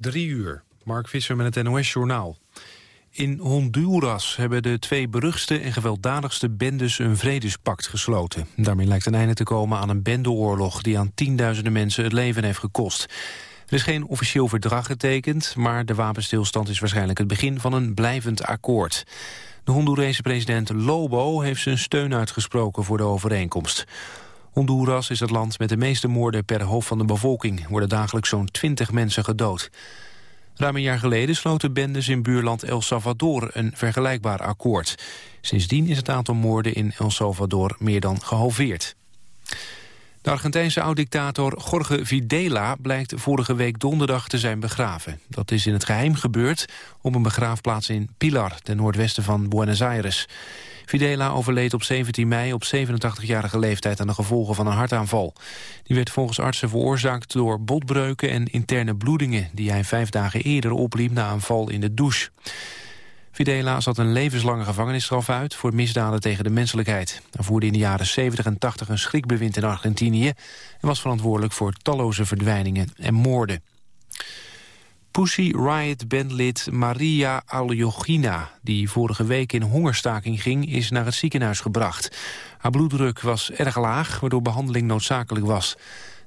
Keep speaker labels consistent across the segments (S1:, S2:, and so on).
S1: Drie uur. Mark Visser met het NOS-journaal. In Honduras hebben de twee beruchtste en gewelddadigste bendes een vredespact gesloten. Daarmee lijkt een einde te komen aan een bendeoorlog die aan tienduizenden mensen het leven heeft gekost. Er is geen officieel verdrag getekend, maar de wapenstilstand is waarschijnlijk het begin van een blijvend akkoord. De Hondurese president Lobo heeft zijn steun uitgesproken voor de overeenkomst. Honduras is het land met de meeste moorden per hoofd van de bevolking. Worden dagelijks zo'n 20 mensen gedood. Ruim een jaar geleden sloten bendes in buurland El Salvador een vergelijkbaar akkoord. Sindsdien is het aantal moorden in El Salvador meer dan gehalveerd. De Argentijnse oud-dictator Jorge Videla blijkt vorige week donderdag te zijn begraven. Dat is in het geheim gebeurd op een begraafplaats in Pilar, ten noordwesten van Buenos Aires. Videla overleed op 17 mei op 87-jarige leeftijd aan de gevolgen van een hartaanval. Die werd volgens artsen veroorzaakt door botbreuken en interne bloedingen... die hij vijf dagen eerder opliep na een val in de douche. Videla zat een levenslange gevangenisstraf uit voor misdaden tegen de menselijkheid. Hij voerde in de jaren 70 en 80 een schrikbewind in Argentinië... en was verantwoordelijk voor talloze verdwijningen en moorden. Pussy Riot-bandlid Maria Aljogina, die vorige week in hongerstaking ging, is naar het ziekenhuis gebracht. Haar bloeddruk was erg laag, waardoor behandeling noodzakelijk was.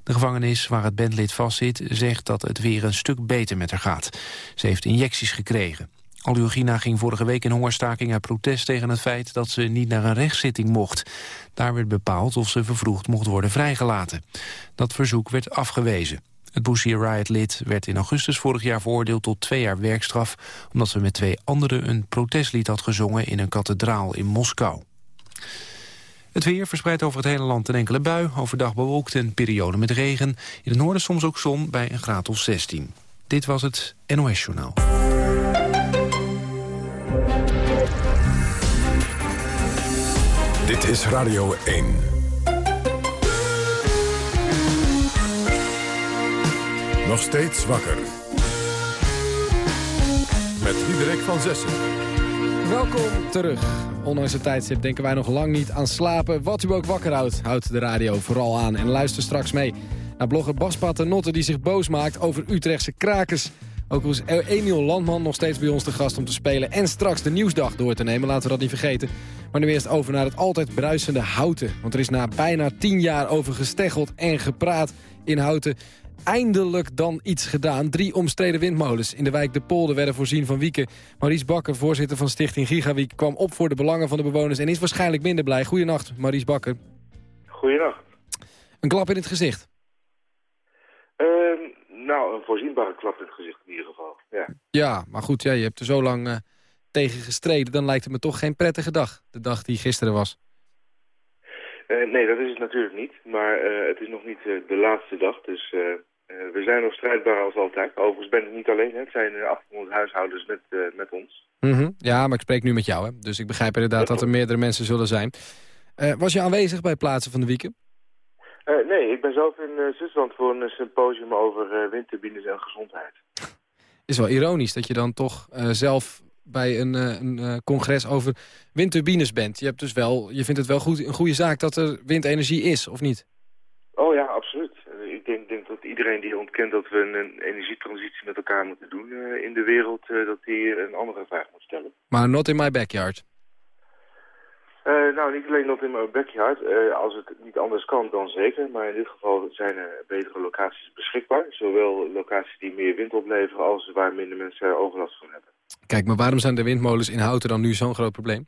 S1: De gevangenis waar het bandlid vastzit zegt dat het weer een stuk beter met haar gaat. Ze heeft injecties gekregen. Aljogina ging vorige week in hongerstaking uit protest tegen het feit dat ze niet naar een rechtszitting mocht. Daar werd bepaald of ze vervroegd mocht worden vrijgelaten. Dat verzoek werd afgewezen. Het Pussy Riot-lid werd in augustus vorig jaar veroordeeld tot twee jaar werkstraf... omdat ze met twee anderen een protestlied had gezongen in een kathedraal in Moskou. Het weer verspreidt over het hele land een enkele bui. Overdag bewolkt en periode met regen. In het noorden soms ook zon bij een graad of 16. Dit was het NOS Journaal.
S2: Dit is Radio 1. Nog steeds wakker. Met Diederik van Zessen.
S3: Welkom terug. Ondanks het tijdstip denken wij nog lang niet aan slapen. Wat u ook wakker houdt, houdt de radio vooral aan. En luister straks mee naar blogger Bas Paternotte... die zich boos maakt over Utrechtse krakers. Ook is Emiel Landman nog steeds bij ons te gast om te spelen... en straks de nieuwsdag door te nemen, laten we dat niet vergeten. Maar nu eerst over naar het altijd bruisende Houten. Want er is na bijna tien jaar over gesteggeld en gepraat in Houten eindelijk dan iets gedaan. Drie omstreden windmolens in de wijk De Polder werden voorzien van wieken. Maurice Bakker, voorzitter van Stichting Gigawiek... kwam op voor de belangen van de bewoners en is waarschijnlijk minder blij. Goedenacht, Maurice Bakker.
S4: Goedenacht.
S3: Een klap in het gezicht?
S4: Uh, nou, een voorzienbare klap in het gezicht in ieder geval, ja.
S3: Ja, maar goed, ja, je hebt er zo lang uh, tegen gestreden. Dan lijkt het me toch geen prettige dag, de dag die gisteren was.
S4: Uh, nee, dat is het natuurlijk niet. Maar uh, het is nog niet uh, de laatste dag. Dus we zijn nog strijdbaar als altijd. Overigens ben ik niet alleen. Hè. Het zijn 800 huishoudens met, met ons.
S3: Mm -hmm. Ja, maar ik spreek nu met jou. Hè. Dus ik begrijp inderdaad dat er meerdere mensen zullen zijn. was je aanwezig bij het plaatsen van de wieken?
S4: nee, ik ben zelf in Zwitserland voor een symposium over windturbines en gezondheid.
S3: Is wel ironisch dat je dan toch zelf bij een, eh, een uh, congres over windturbines bent. Je, hebt dus wel, je vindt het wel goed, een goede zaak dat er windenergie is, of niet?
S4: Oh ja, absoluut. Ik denk, denk dat iedereen die ontkent dat we een, energietransitie met elkaar moeten doen in de wereld, dat die een andere vraag moet stellen.
S3: Maar not in my backyard?
S4: Nou, niet alleen not in my backyard. als het niet anders kan, dan zeker. Maar in dit geval zijn er betere locaties beschikbaar. Zowel locaties die meer wind opleveren als waar minder mensen overlast van hebben.
S3: Kijk, maar waarom zijn de windmolens in Houten dan nu zo'n groot probleem?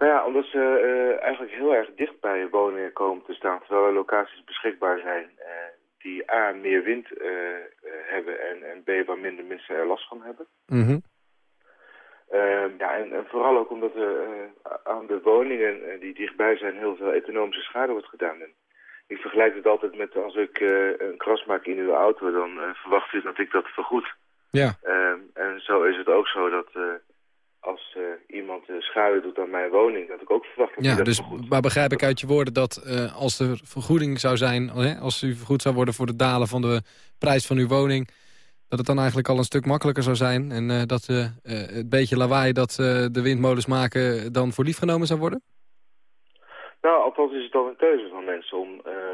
S4: Nou ja, omdat ze uh, eigenlijk heel erg dicht bij woningen komen te staan. Terwijl er locaties beschikbaar zijn uh, die A, meer wind uh, hebben en, en B, waar minder mensen er last van hebben.
S3: Mm -hmm.
S4: Ja, en, en, vooral ook omdat er aan de woningen die dichtbij zijn heel veel economische schade wordt gedaan. En ik vergelijk het altijd met als ik een kras maak in uw auto, dan verwacht u dat ik dat vergoed.
S3: Ja.
S4: Um, en zo is het ook zo dat als uh, iemand uh, schade doet aan mijn woning, dat ik ook verwacht dat
S3: ja,
S4: dat
S3: dus,
S4: vergoed.
S3: Maar begrijp ik uit je woorden dat als er vergoeding zou zijn, als u vergoed zou worden voor het dalen van de prijs van uw woning, dat het dan eigenlijk al een stuk makkelijker zou zijn en dat het beetje lawaai dat de windmolens maken dan voor lief genomen zou worden?
S4: Nou, althans is het dan een keuze van mensen om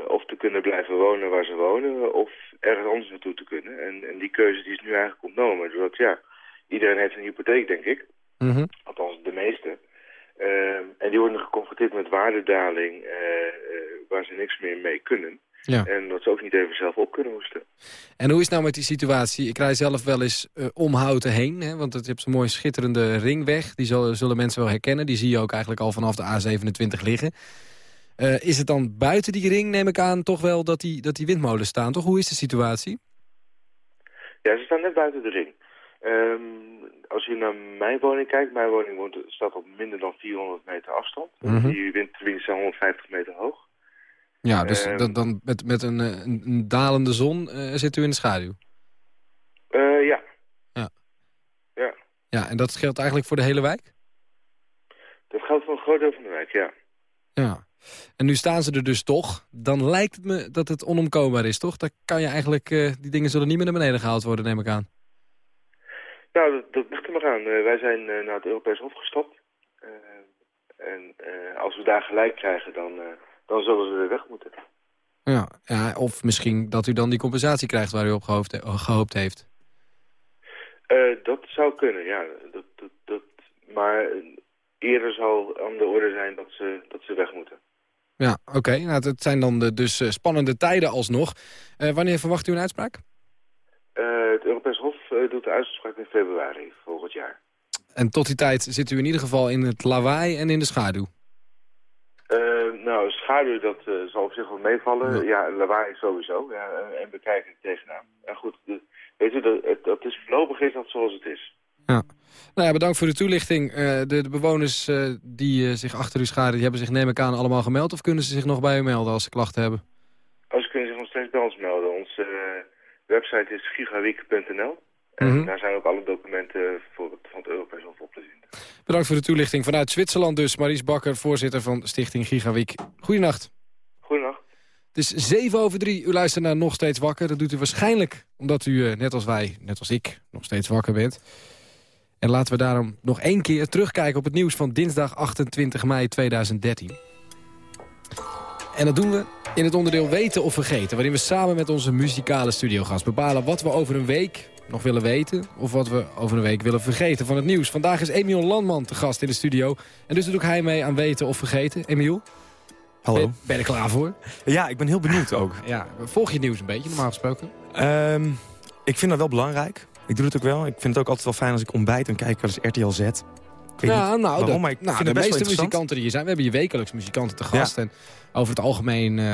S4: of te kunnen blijven wonen waar ze wonen of ergens anders naartoe te kunnen. En, en die keuze die is nu eigenlijk ontnomen. Doordat ja, iedereen heeft een hypotheek, denk ik.
S3: Mhm.
S4: Althans, de meeste. Ehm, en die worden geconfronteerd met waardedaling eh, eh, waar ze niks meer mee kunnen.
S3: Ja.
S4: En dat ze ook niet even zelf op kunnen hoesten.
S3: En hoe is het nou met die situatie? Ik rij zelf wel eens eh, om Houten heen. Hè, want het, je hebt zo'n mooi schitterende ringweg. Die zullen, zullen mensen wel herkennen. Die zie je ook eigenlijk al vanaf de A27 liggen. Eh, is het dan buiten die ring, neem ik aan, toch wel dat die, dat die windmolens staan? Toch? Hoe is de situatie?
S4: Ja, ze staan net buiten de ring. Ehm, als je naar mijn woning kijkt, mijn woning woont, staat op minder dan 400 meter afstand.
S3: Mhm.
S4: Die windturbines zijn 150 meter hoog.
S3: Ja, dus
S4: Ehm.
S3: dan, dan met, met een, eh, een, dalende zon eh, zit u in de schaduw.
S4: Eh, ja,
S3: Ja, en dat geldt eigenlijk voor de hele wijk?
S4: dat geldt voor een groot deel van de wijk, ja.
S3: Ja. En nu staan ze er dus toch. Dan lijkt het me dat het onomkoombaar is, toch? Dan kan je eigenlijk, die dingen zullen niet meer naar beneden gehaald worden, neem ik aan.
S4: Nou, dat, dat ligt er maar aan. Wij zijn naar het Europees Hof gestapt. En als we daar gelijk krijgen, dan, dan zullen ze weer weg moeten.
S3: Ja, ja, of misschien dat u dan die compensatie krijgt waar u op gehoopt, he- gehoopt heeft.
S4: Eh, dat zou kunnen, ja. Dat, dat, dat, maar eerder zal aan de orde zijn dat ze, dat ze weg moeten.
S3: Ja, oké. Nou, het zijn dan de, dus eh, spannende tijden alsnog. Eh, wanneer verwacht u een uitspraak?
S4: Het Europees Hof doet de uitspraak in februari volgend jaar.
S3: En tot die tijd zit u in ieder geval in het lawaai en in de schaduw.
S4: Eh, nou, schaduw, dat eh, zal op zich wel meevallen.
S3: Ja.
S4: Ja, lawaai sowieso. Ja, eh, en bekijken tegenaan. En goed, de, weet u, dat, is voorlopig is dat zoals het is.
S3: Nou ja, bedankt voor de toelichting. De, de bewoners die zich achter u scharen, die hebben zich neem ik aan allemaal gemeld... of kunnen ze zich nog bij u melden als ze klachten hebben?
S4: Als ze kunnen zich nog steeds bij ons melden. Onze website is gigaweek.nl. En
S3: Mhm.
S4: daar zijn ook alle documenten voor het, van het Europees Hof op te zien.
S3: Bedankt voor de toelichting vanuit Zwitserland dus. Maries Bakker, voorzitter van Stichting Gigaweek. Goedenacht.
S4: Goedenacht.
S3: Het is 7 over 3. U luistert naar Nog Steeds Wakker. Dat doet u waarschijnlijk omdat u, eh, net als wij, net als ik, nog steeds wakker bent. En laten we daarom nog één keer terugkijken op het nieuws van dinsdag 28 mei 2013. En dat doen we in het onderdeel Weten of Vergeten... waarin we samen met onze muzikale studiogast bepalen wat we over een week nog willen weten... of wat we over een week willen vergeten van het nieuws. Vandaag is Emiel Landman te gast in de studio. En dus doet ook hij mee aan Weten of Vergeten. Emiel,
S5: Hallo.
S3: ben, ben je er klaar voor?
S5: Ja, ik ben heel benieuwd ook.
S3: Ja, volg je het nieuws een beetje, normaal gesproken?
S5: Ehm, ik vind dat wel belangrijk. Ik doe het ook wel. Ik vind het ook altijd wel fijn als ik ontbijt en kijk wel eens RTL Z. Weet
S3: Ja,
S5: niet
S3: nou,
S5: waarom,
S3: de,
S5: maar ik
S3: nou,
S5: vind
S3: de
S5: het best
S3: meeste muzikanten die hier zijn... we hebben hier wekelijks muzikanten te gast. En over het algemeen, eh,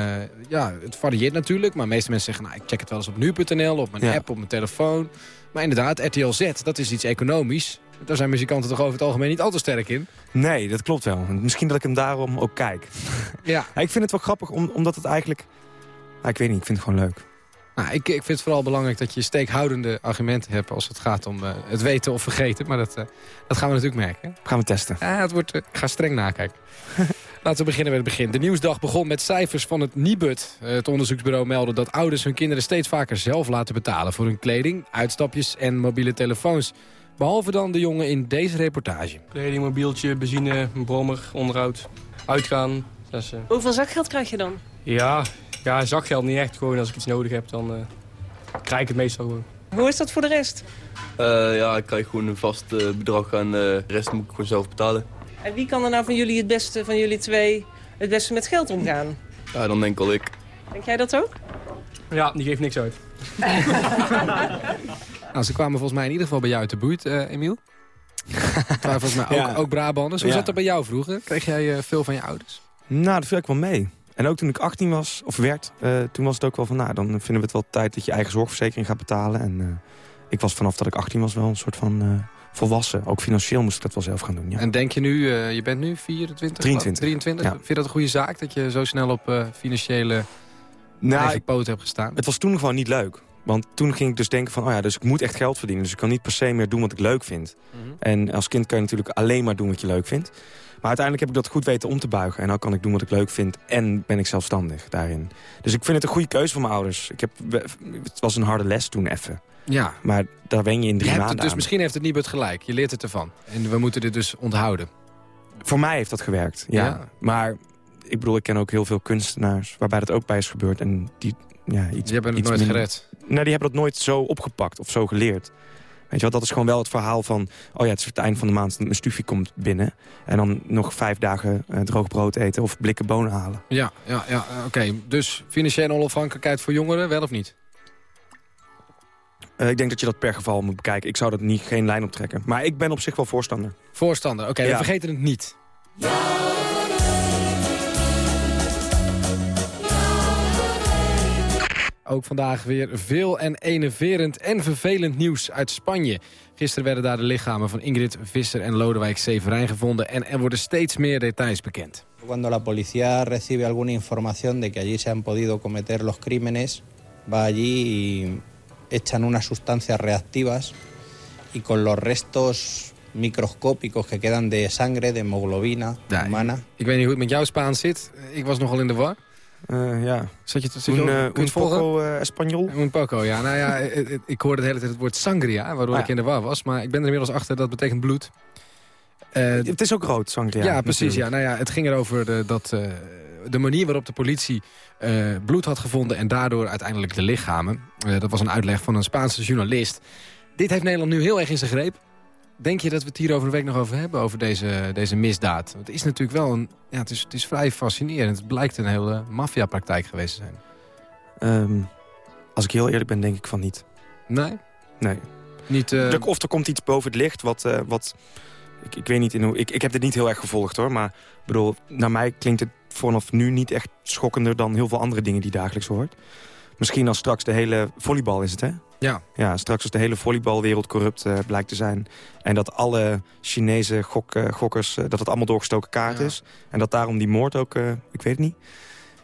S3: ja, het varieert natuurlijk. Maar de meeste mensen zeggen, nou, ik check het wel eens op nu.nl, op mijn
S5: Ja.
S3: app, op mijn telefoon. Maar inderdaad, RTL Z, dat is iets economisch. Daar zijn muzikanten toch over het algemeen niet al te sterk in.
S5: Nee, dat klopt wel. En Misschien dat ik hem daarom ook kijk.
S3: Ja,
S5: ik vind het wel grappig, om, omdat het eigenlijk... Ik weet niet, ik vind het gewoon leuk.
S3: Nou, ik, ik vind het vooral belangrijk dat je steekhoudende argumenten hebt... als het gaat om eh, het weten of vergeten. Maar dat, eh, dat gaan we natuurlijk merken.
S5: Gaan we testen.
S3: Ja, het wordt, eh, ik ga streng nakijken. Laten we beginnen met het begin. De nieuwsdag begon met cijfers van het Nibud. Eh, Het onderzoeksbureau meldde dat ouders hun kinderen steeds vaker zelf laten betalen... voor hun kleding, uitstapjes en mobiele telefoons. Behalve dan de jongen in deze reportage.
S6: Kleding, mobieltje, benzine, een brommer, onderhoud, uitgaan. Eh,
S7: Hoeveel zakgeld krijg je dan?
S6: ja, ja, zakgeld niet echt. Gewoon als ik iets nodig heb, dan eh, krijg ik het meestal gewoon.
S7: Hoe is dat voor de rest?
S8: Eh, ja, ik krijg gewoon een vast eh, bedrag en eh, de rest moet ik gewoon zelf betalen.
S7: En wie kan er nou van jullie het beste, van jullie twee, het beste met geld omgaan?
S8: Ja, dan denk al ik.
S7: Denk jij dat ook?
S6: Ja, die geeft niks uit.
S3: Nou, ze kwamen volgens mij in ieder geval bij jou uit de buurt, eh, Emiel. Volgens mij ook,
S5: Ja.
S3: ook Brabanders. Hoe
S5: Ja.
S3: zat dat bij jou vroeger? Kreeg jij eh, veel van je ouders?
S5: Nou, dat viel ik wel mee. En ook toen ik 18 was, of werd, eh, toen was het ook wel van... nou, dan vinden we het wel tijd dat je eigen zorgverzekering gaat betalen. En eh, ik was vanaf dat ik 18 was wel een soort van eh, volwassen. Ook financieel moest ik dat wel zelf gaan doen, ja.
S3: En denk je nu, je bent nu 24?
S5: 23.
S3: 23?
S5: Ja.
S3: Vind je dat een goede zaak dat je zo snel op financiële
S5: nou,
S3: poot hebt gestaan?
S5: het was toen gewoon niet leuk. Want toen ging ik dus denken van, oh ja, dus ik moet echt geld verdienen. Dus ik kan niet per se meer doen wat ik leuk vind.
S3: Mhm.
S5: En als kind kan je natuurlijk alleen maar doen wat je leuk vindt. Maar uiteindelijk heb ik dat goed weten om te buigen. En nou kan ik doen wat ik leuk vind en ben ik zelfstandig daarin. Dus ik vind het een goede keuze van mijn ouders. Ik heb, het was een harde les toen even.
S3: Ja,
S5: Maar daar wen je in
S3: je
S5: drie
S3: hebt
S5: maanden
S3: dus
S5: aan.
S3: misschien heeft het Nibud gelijk. Je leert het ervan. En we moeten dit dus onthouden.
S5: Voor mij heeft dat gewerkt, ja.
S3: Ja.
S5: Maar ik bedoel, ik ken ook heel veel kunstenaars waarbij dat ook bij is gebeurd. En die, ja, iets,
S3: Die hebben het
S5: iets
S3: nooit
S5: minder-
S3: gered.
S5: Nou, die hebben dat nooit zo opgepakt of zo geleerd. Weet je wel, dat is gewoon wel het verhaal van... oh ja, het is het eind van de maand, mijn stufie komt binnen... en dan nog vijf dagen eh, droog brood eten of blikken bonen halen.
S3: Ja, ja, ja eh, oké. Dus financiële onafhankelijkheid voor jongeren, wel of niet?
S5: Eh, ik denk dat je dat per geval moet bekijken. Ik zou dat niet, geen lijn optrekken. Maar ik ben op zich wel voorstander.
S3: Voorstander, oké, we
S5: Ja.
S3: vergeten het niet. Ook vandaag weer veel en enerverend en vervelend nieuws uit Spanje. Gisteren werden daar de lichamen van Ingrid Visser en Lodewijk Severijn gevonden... en er worden steeds meer details bekend.
S9: Cuando la policía recibe alguna información de que allí se han podido cometer los crímenes, va allí y echan unas sustancias reactivas y con los restos microscópicos que quedan de sangre, de hemoglobina
S3: Ja,
S9: humana.
S3: Ik weet niet hoe het met jouw Spaans zit. Ik was nogal in de war.
S5: Eh, ja.
S3: Zat je,
S5: Un, un
S3: het volgen?
S5: poco eh.
S3: Un poco, ja. Nou ja, ik hoorde de hele tijd het woord sangria, waardoor
S5: Ah,
S3: ik in de war was. Maar ik ben er inmiddels achter, dat betekent bloed. Eh,
S5: Het is ook rood, sangria.
S3: ja, precies. Ja. Nou ja, het ging erover de, dat eh, de manier waarop de politie eh, bloed had gevonden... en daardoor uiteindelijk de lichamen. Eh, dat was een uitleg van een Spaanse journalist. Dit heeft Nederland nu heel erg in zijn greep. Denk je dat we het hier over een week nog over hebben, over deze, deze misdaad? Want het is natuurlijk wel een... Ja, het is, het is vrij fascinerend. Het blijkt een hele maffiapraktijk geweest te zijn.
S5: Ehm, als ik heel eerlijk ben, denk ik van niet.
S3: Nee?
S5: Nee.
S3: Niet... eh,
S5: Of er komt iets boven het licht wat... eh, wat ik, ik weet niet in hoe... Ik, ik heb dit niet heel erg gevolgd hoor. Maar bedoel, naar mij klinkt het vanaf nu niet echt schokkender... dan heel veel andere dingen die dagelijks hoort. Misschien als straks de hele volleybal is het, hè?
S3: Ja.
S5: Ja, straks als de hele volleybalwereld corrupt eh, blijkt te zijn... en dat alle Chinese gok, eh, gokkers, eh, dat het allemaal doorgestoken kaart
S3: Ja.
S5: is... en dat daarom die moord ook, eh, ik weet het niet...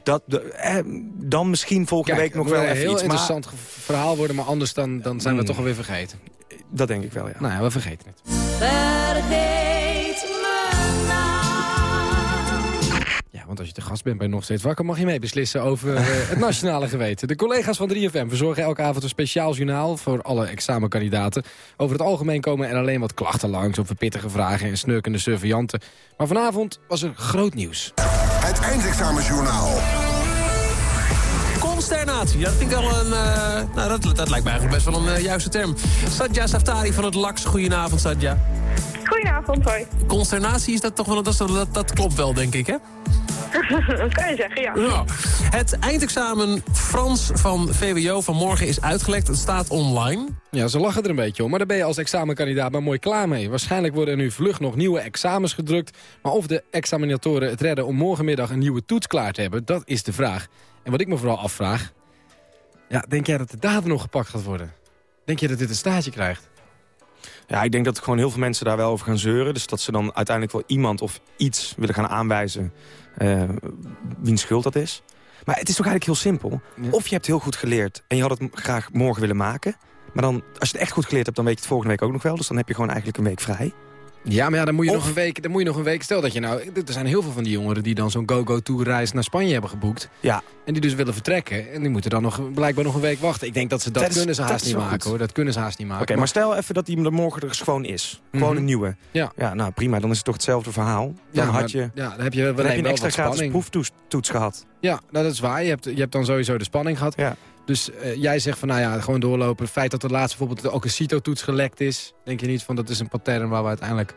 S5: Dat, de, eh, dan misschien volgende
S3: Kijk,
S5: week nog
S3: het
S5: wel even
S3: een heel
S5: iets. Maar
S3: interessant ge- verhaal worden, maar anders dan, dan zijn we het
S5: Mm.
S3: toch alweer vergeten.
S5: dat denk ik wel, ja.
S3: Nou ja, we vergeten het.
S10: Vergeet
S3: want als je te gast bent bij Nog Steeds Wakker... mag je mee beslissen over eh, het nationale geweten. De collega's van 3FM verzorgen elke avond een speciaal journaal... voor alle examenkandidaten. Over het algemeen komen er alleen wat klachten langs... over pittige vragen en snurkende surveillanten. Maar vanavond was er groot nieuws.
S11: Het eindexamenjournaal.
S12: Consternatie, dat vind ik wel een... eh, nou, dat, dat lijkt me eigenlijk best wel een eh, juiste term. Sadja Saftari van het LAX, goedenavond Sadja.
S13: Goedenavond, hoi.
S12: Consternatie is dat toch wel... Dat, dat, dat klopt wel, denk ik, hè?
S13: Dat kan je zeggen, ja.
S12: Ja. Het eindexamen Frans van VWO van morgen is uitgelekt. Het staat online.
S3: Ja, ze lachen er een beetje om, maar daar ben je als examenkandidaat maar mooi klaar mee. Waarschijnlijk worden er nu vlug nog nieuwe examens gedrukt. Maar of de examinatoren het redden om morgenmiddag een nieuwe toets klaar te hebben, dat is de vraag. En wat ik me vooral afvraag, ja, denk jij dat de datum nog gepakt gaat worden? Denk je dat dit een staartje krijgt?
S5: Ja, ik denk dat gewoon heel veel mensen daar wel over gaan zeuren. Dus dat ze dan uiteindelijk wel iemand of iets willen gaan aanwijzen... eh wiens schuld dat is. Maar het is toch eigenlijk heel simpel. Of je hebt heel goed geleerd en je had het graag morgen willen maken. Maar dan, als je het echt goed geleerd hebt, dan weet je het volgende week ook nog wel. Dus dan heb je gewoon eigenlijk een week vrij.
S3: Ja, maar ja, dan moet je,
S5: Of-
S3: nog, een week, dan moet je nog een week... Stel dat je nou... Er zijn heel veel van die jongeren die dan zo'n go-go-tour-reis naar Spanje hebben geboekt.
S5: Ja.
S3: En die dus willen vertrekken. En die moeten dan nog, blijkbaar nog een week wachten. Ik denk dat ze dat,
S5: Dat
S3: kunnen ze haast niet maken,
S5: goed.
S3: hoor. Dat kunnen ze haast niet maken.
S5: Oké, maar stel even dat die er morgen er gewoon is. Gewoon
S3: Mhm.
S5: een nieuwe.
S3: Ja.
S5: ja, nou prima, dan is het toch hetzelfde verhaal. Dan
S3: Ja, maar-
S5: had je,
S3: ja, dan heb je, wel
S5: dan heb je een extra gratis proeftoets gehad.
S3: Ja, nou, dat is waar. Je hebt, je hebt dan sowieso de spanning gehad.
S5: Ja.
S3: Dus eh, jij zegt van, nou ja, gewoon doorlopen. Het feit dat er laatst bijvoorbeeld ook een CITO-toets gelekt is... denk je niet van, dat is een pattern waar we uiteindelijk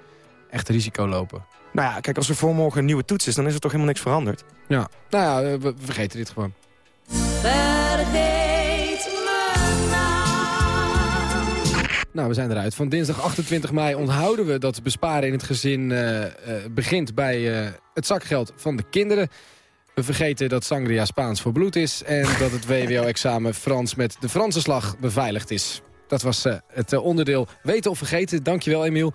S3: echt risico lopen.
S5: Nou ja, kijk, als er voor morgen een nieuwe toets is, dan is er toch helemaal niks veranderd.
S3: Ja, nou ja, we, vergeten dit gewoon.
S10: Vergeet me nou.
S3: Nou, we zijn eruit. Van dinsdag 28 mei onthouden we dat besparen in het gezin eh, eh, begint bij eh, het zakgeld van de kinderen. We vergeten dat sangria Spaans voor bloed is en dat het WWO-examen Frans met de Franse slag beveiligd is. Dat was eh, het eh, onderdeel weten of vergeten. Dankjewel, Emiel.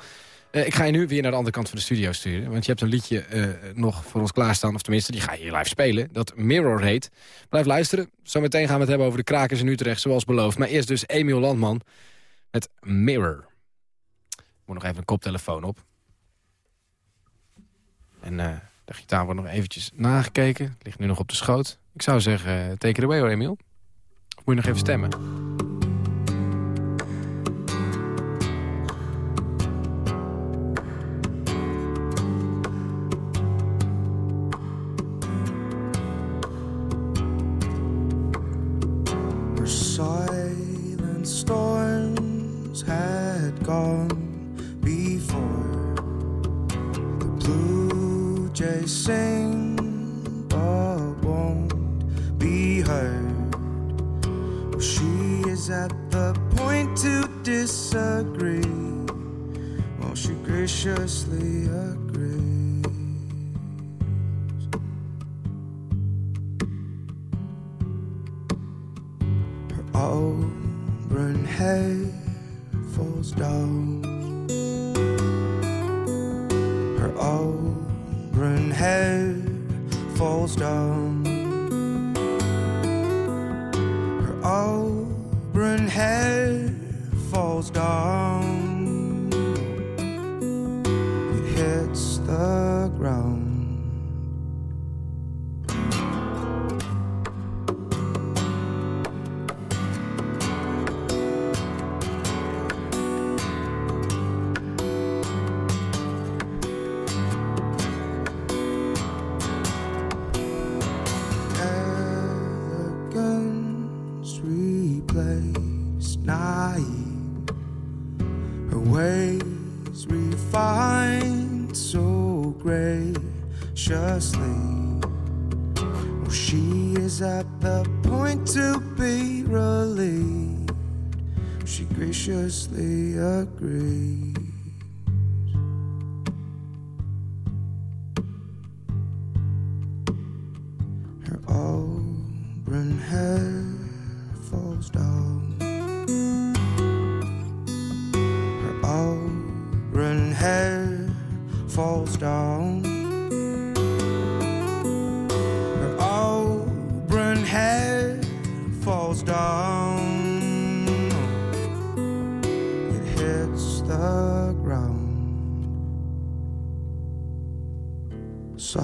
S3: Eh, ik ga je nu weer naar de andere kant van de studio sturen. Want je hebt een liedje nog voor ons klaarstaan. Of tenminste, die ga je hier live spelen. Dat Mirror heet. Blijf luisteren. Zometeen gaan we het hebben over de krakers in Utrecht, zoals beloofd. Maar eerst dus Emiel Landman met Mirror. Ik moet nog even een koptelefoon op. En de gitaar wordt nog eventjes nagekeken. Ligt nu nog op de schoot. Ik zou zeggen, eh, take it away hoor, Emiel. Moet je nog even stemmen?
S14: silent storms had gone before. Jays sing, but won't be heard. She is at the point to disagree. Well, she graciously agrees.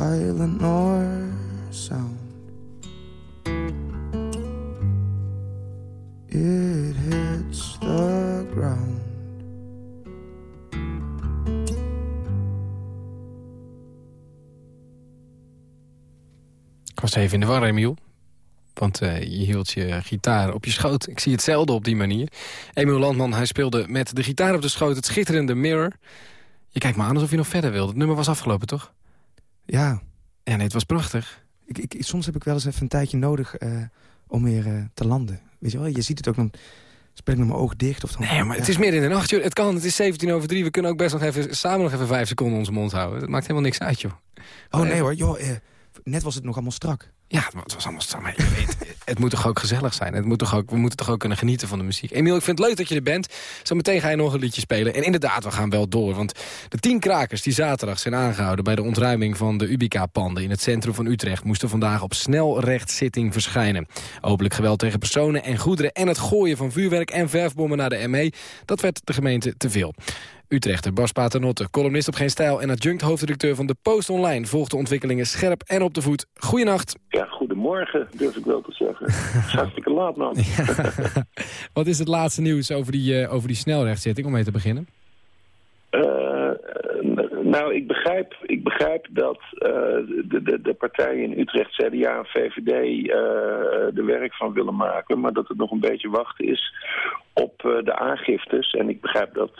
S14: Silent nor sound. It hits the ground.
S3: Ik was even in de war, Emiel. Want eh, je hield je gitaar op je schoot. Ik zie het zelden op die manier. Emiel Landman, hij speelde met de gitaar op de schoot het schitterende Mirror. Je kijkt me aan alsof je nog verder wilde. Het nummer was afgelopen, toch?
S5: Ja.
S3: Ja, nee, het was prachtig.
S5: Ik, ik, soms heb ik wel eens even een tijdje nodig eh, om weer eh, te landen. Weet je wel, je ziet het ook dan... Speel ik met mijn ogen dicht of dan...
S3: Nee, maar het is midden in de nacht, joh. Het kan, het is 17 over 3. We kunnen ook best nog even, samen nog even vijf seconden onze mond houden. Het maakt helemaal niks uit, joh.
S5: Oh nee hoor, joh, eh, net was het nog allemaal strak.
S3: Ja, het was allemaal weet, het moet toch ook gezellig zijn. Het moet toch ook, we moeten toch ook kunnen genieten van de muziek. Emiel, ik vind het leuk dat je er bent. Zometeen ga je nog een liedje spelen. En inderdaad, we gaan wel door. Want de tien krakers die zaterdag zijn aangehouden... bij de ontruiming van de Ubica-panden in het centrum van Utrecht... moesten vandaag op snelrechtszitting verschijnen. Openlijk geweld tegen personen en goederen... en het gooien van vuurwerk en verfbommen naar de ME... dat werd de gemeente te veel. Utrechter Bas Paternotte, columnist op Geen Stijl... en adjunct hoofdredacteur van de Post Online... volgt de ontwikkelingen scherp en op de voet. Goeienacht.
S15: Ja, goedemorgen, durf ik wel te zeggen. Hartstikke laat, man.
S3: Wat is het laatste nieuws over die, eh, over die snelrechtszitting, om mee te beginnen?
S15: Eh, nou, ik begrijp, ik begrijp dat eh, de, de, de partijen in Utrecht, CDA en VVD, eh, er werk van willen maken. Maar dat het nog een beetje wachten is op de aangiftes. En ik begrijp dat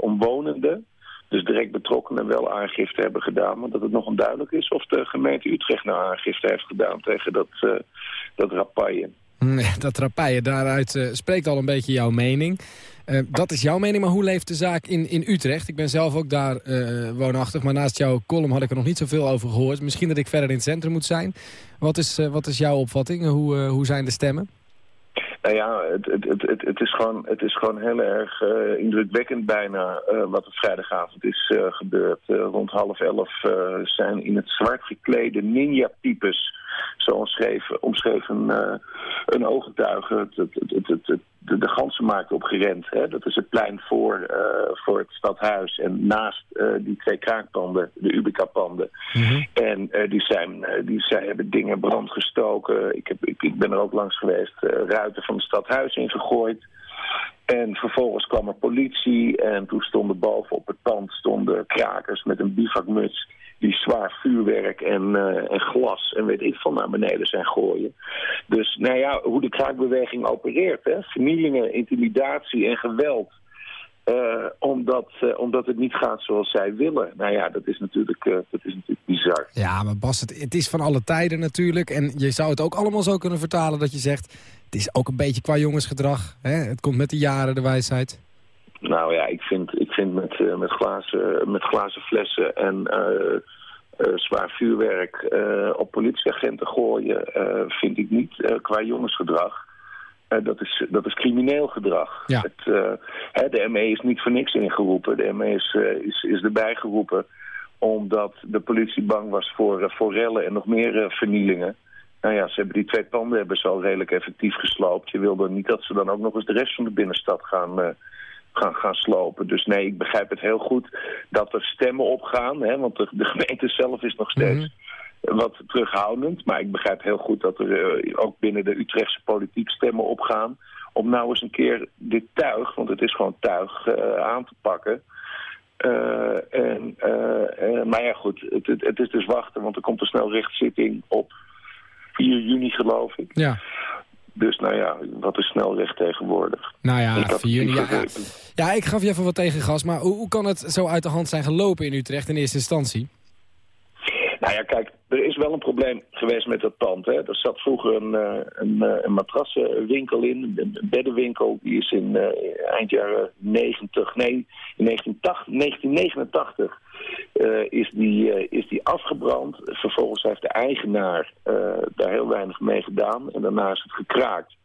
S15: omwonenden, dus direct betrokkenen, wel aangifte hebben gedaan. Maar dat het nog onduidelijk is of de gemeente Utrecht nou aangifte heeft gedaan tegen dat, eh dat rappaien.
S3: Nee, dat daaruit eh, spreekt al een beetje jouw mening. Eh, dat is jouw mening, maar hoe leeft de zaak in, in Utrecht? Ik ben zelf ook daar woonachtig, maar naast jouw column had ik er nog niet zoveel over gehoord. Misschien dat ik verder in het centrum moet zijn. Wat is, wat is jouw opvatting? Hoe, hoe zijn de stemmen?
S15: Nou ja, het, het, het, is, gewoon, het is gewoon heel erg eh, indrukwekkend bijna eh, wat er vrijdagavond is eh, gebeurd. Rond half elf zijn in het zwart geklede ninja-types, zo omschreven, omschreven eh, een ooggetuige, het, het, het, het, het, het- de, de ganzenmarkt opgerend. Hè? Dat is het plein voor, eh, voor het stadhuis en naast eh, die twee kraakpanden, de Ubica-panden. En eh, die, zijn, die zij hebben dingen brand gestoken. Ik, heb, ik, ik ben er ook langs geweest. ruiten van het stadhuis ingegooid. En vervolgens kwam er politie en toen stonden boven op het pand stonden krakers met een bivakmuts die zwaar vuurwerk en, eh, en glas en weet ik van naar beneden zijn gooien. Dus nou ja, hoe de kraakbeweging opereert, hè? intimidatie en geweld. eh, omdat, eh, omdat het niet gaat zoals zij willen. Nou ja, dat is natuurlijk, dat is natuurlijk bizar.
S3: Ja, maar Bas, het is van alle tijden natuurlijk. En je zou het ook allemaal zo kunnen vertalen dat je zegt... het is ook een beetje qua jongensgedrag. Hè? Het komt met de jaren, de wijsheid.
S15: Nou ja, ik vind, ik vind met, eh, met, glazen, met glazen flessen en eh, eh, zwaar vuurwerk op politieagenten gooien, vind ik niet qua jongensgedrag. Dat, is, dat is crimineel gedrag.
S3: Ja.
S15: Het, hè, de ME is niet voor niks ingeroepen. De ME is, is, is erbij geroepen omdat de politie bang was voor, eh, voor rellen en nog meer vernielingen. Nou ja, ze hebben die twee panden hebben ze al redelijk effectief gesloopt. Je wilde niet dat ze dan ook nog eens de rest van de binnenstad gaan, eh, gaan, gaan slopen. Dus nee, ik begrijp het heel goed dat er stemmen opgaan. Hè, want de, de gemeente zelf is nog steeds wat terughoudend. Maar ik begrijp heel goed dat er eh, ook binnen de Utrechtse politiek stemmen opgaan... om nou eens een keer dit tuig, want het is gewoon tuig, eh, aan te pakken... En, maar ja, goed, het, het, het is dus wachten, want er komt een snel rechtszitting op 4 juni, geloof ik.
S3: Ja.
S15: Dus nou ja, wat is snel recht tegenwoordig?
S3: Nou ja,
S15: Ik had
S3: 4 juni, ja. Ja, ik gaf je even wat tegengas. Maar hoe, hoe kan het zo uit de hand zijn gelopen in Utrecht in eerste instantie?
S15: Nou ja, kijk, er is wel een probleem geweest met dat pand. Hè. Er zat vroeger een, eh, een, eh, een matrassenwinkel in, een een beddenwinkel. Die is in eh, eind jaren 90, nee, in 1980, 1989 eh, is, die, eh, is die afgebrand. Vervolgens heeft de eigenaar eh, daar heel weinig mee gedaan. En daarna is het gekraakt.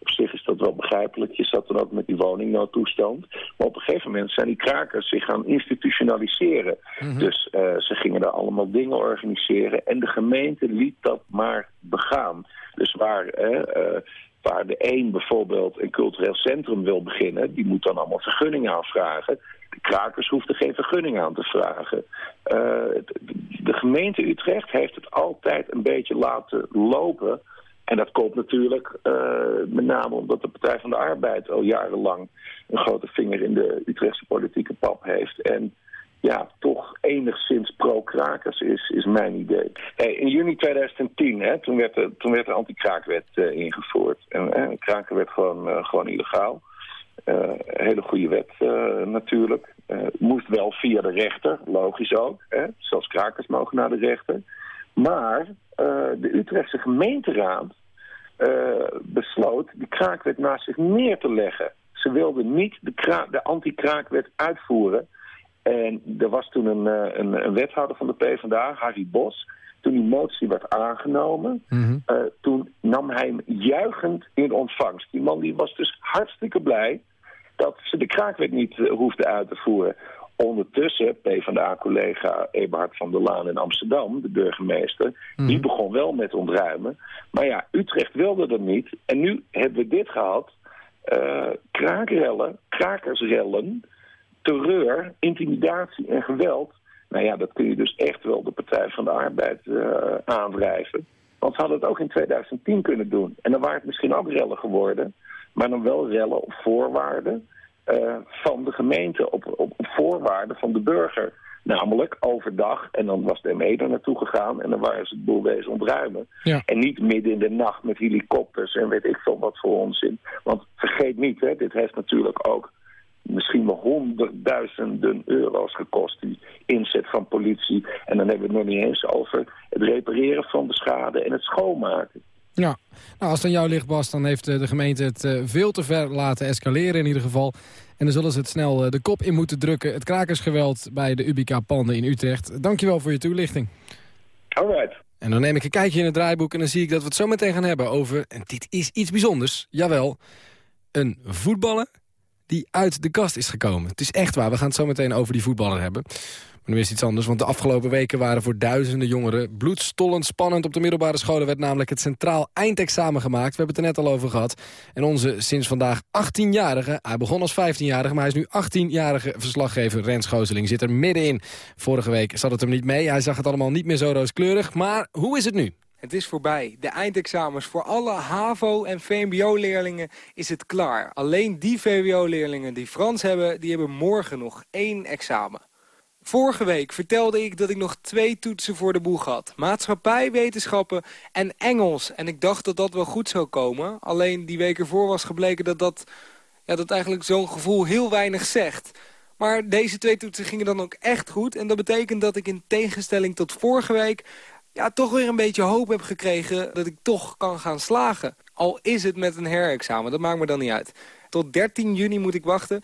S15: Op zich is dat wel begrijpelijk. Je zat dan ook met die woningnoodtoestand. Maar op een gegeven moment zijn die krakers zich gaan institutionaliseren. Dus eh, ze gingen daar allemaal dingen organiseren. En de gemeente liet dat maar begaan. Dus waar, waar de een bijvoorbeeld een cultureel centrum wil beginnen... die moet dan allemaal vergunningen aanvragen. Krakers hoefden geen vergunning aan te vragen. Eh, de gemeente Utrecht heeft het altijd een beetje laten lopen... En dat komt natuurlijk eh, met name omdat de Partij van de Arbeid al jarenlang een grote vinger in de Utrechtse politieke pap heeft. En ja, toch enigszins pro-krakers is, is mijn idee. Hey, in juni 2010, hè, toen, werd de, toen werd de anti-kraakwet eh, ingevoerd. En eh, kraken werd gewoon, eh, gewoon illegaal. Eh, een hele goede wet eh, natuurlijk. Eh, moest wel via de rechter, logisch ook. Hè? Zelfs krakers mogen naar de rechter. Maar de Utrechtse gemeenteraad besloot die kraakwet naast zich neer te leggen. Ze wilden niet de, de anti-kraakwet uitvoeren. En er was toen een, een, een wethouder van de PvdA, Harry Bos. Toen die motie werd aangenomen, eh, toen nam hij hem juichend in ontvangst. Die man die was dus hartstikke blij dat ze de kraakwet niet uh, hoefden uit te voeren. Ondertussen, PvdA-collega Eberhard van der Laan in Amsterdam, de burgemeester, die begon wel met ontruimen. Maar ja, Utrecht wilde dat niet. En nu hebben we dit gehad. Uh, kraakrellen, krakersrellen, terreur, intimidatie en geweld. Nou ja, dat kun je dus echt wel de Partij van de Arbeid uh, aandrijven. Want ze hadden het ook in 2010 kunnen doen. En dan waren het misschien ook rellen geworden. Maar dan wel rellen op voorwaarden uh, van de gemeente. Op, op, op voorwaarden van de burger. Namelijk overdag. En dan was de ME er naartoe gegaan. En dan waren ze het boel wezen ontruimen.
S3: Ja.
S15: En niet midden in de nacht met helikopters en weet ik veel wat voor onzin. Want vergeet niet, hè, dit heeft natuurlijk ook misschien wel honderdduizenden euro's gekost, die inzet van politie. En dan hebben we het nog niet eens over het repareren van de schade en het schoonmaken.
S3: Ja, nou, als het aan jou ligt Bas, dan heeft de gemeente het uh, veel te ver laten escaleren in ieder geval. En dan zullen ze het snel uh, de kop in moeten drukken. Het krakersgeweld bij de Ubica-panden in Utrecht. Dankjewel voor je toelichting.
S15: Alright.
S3: En dan neem ik een kijkje in het draaiboek en dan zie ik dat we het zo meteen gaan hebben over... en dit is iets bijzonders, jawel, een voetballer die uit de kast is gekomen. Het is echt waar, we gaan het zo meteen over die voetballer hebben. Nu is iets anders, want de afgelopen weken waren voor duizenden jongeren... bloedstollend spannend op de middelbare scholen werd namelijk het centraal eindexamen gemaakt. We hebben het er net al over gehad. En onze sinds vandaag 18-jarige, hij begon als 15-jarige... maar hij is nu 18-jarige verslaggever Rens Gooseling zit er middenin. Vorige week zat het hem niet mee, hij zag het allemaal niet meer zo rooskleurig. Maar hoe is het nu?
S16: Het is voorbij. De eindexamens voor alle HAVO- en VMBO-leerlingen is het klaar. Alleen die VWO-leerlingen die Frans hebben, die hebben morgen nog één examen. Vorige week vertelde ik dat ik nog twee toetsen voor de boeg had. Maatschappij, wetenschappen en Engels. En ik dacht dat dat wel goed zou komen. Alleen die week ervoor was gebleken dat dat, ja, dat eigenlijk zo'n gevoel heel weinig zegt. Maar deze twee toetsen gingen dan ook echt goed. En dat betekent dat ik in tegenstelling tot vorige week... ja, toch weer een beetje hoop heb gekregen dat ik toch kan gaan slagen. Al is het met een herexamen, dat maakt me dan niet uit. Tot 13 juni moet ik wachten,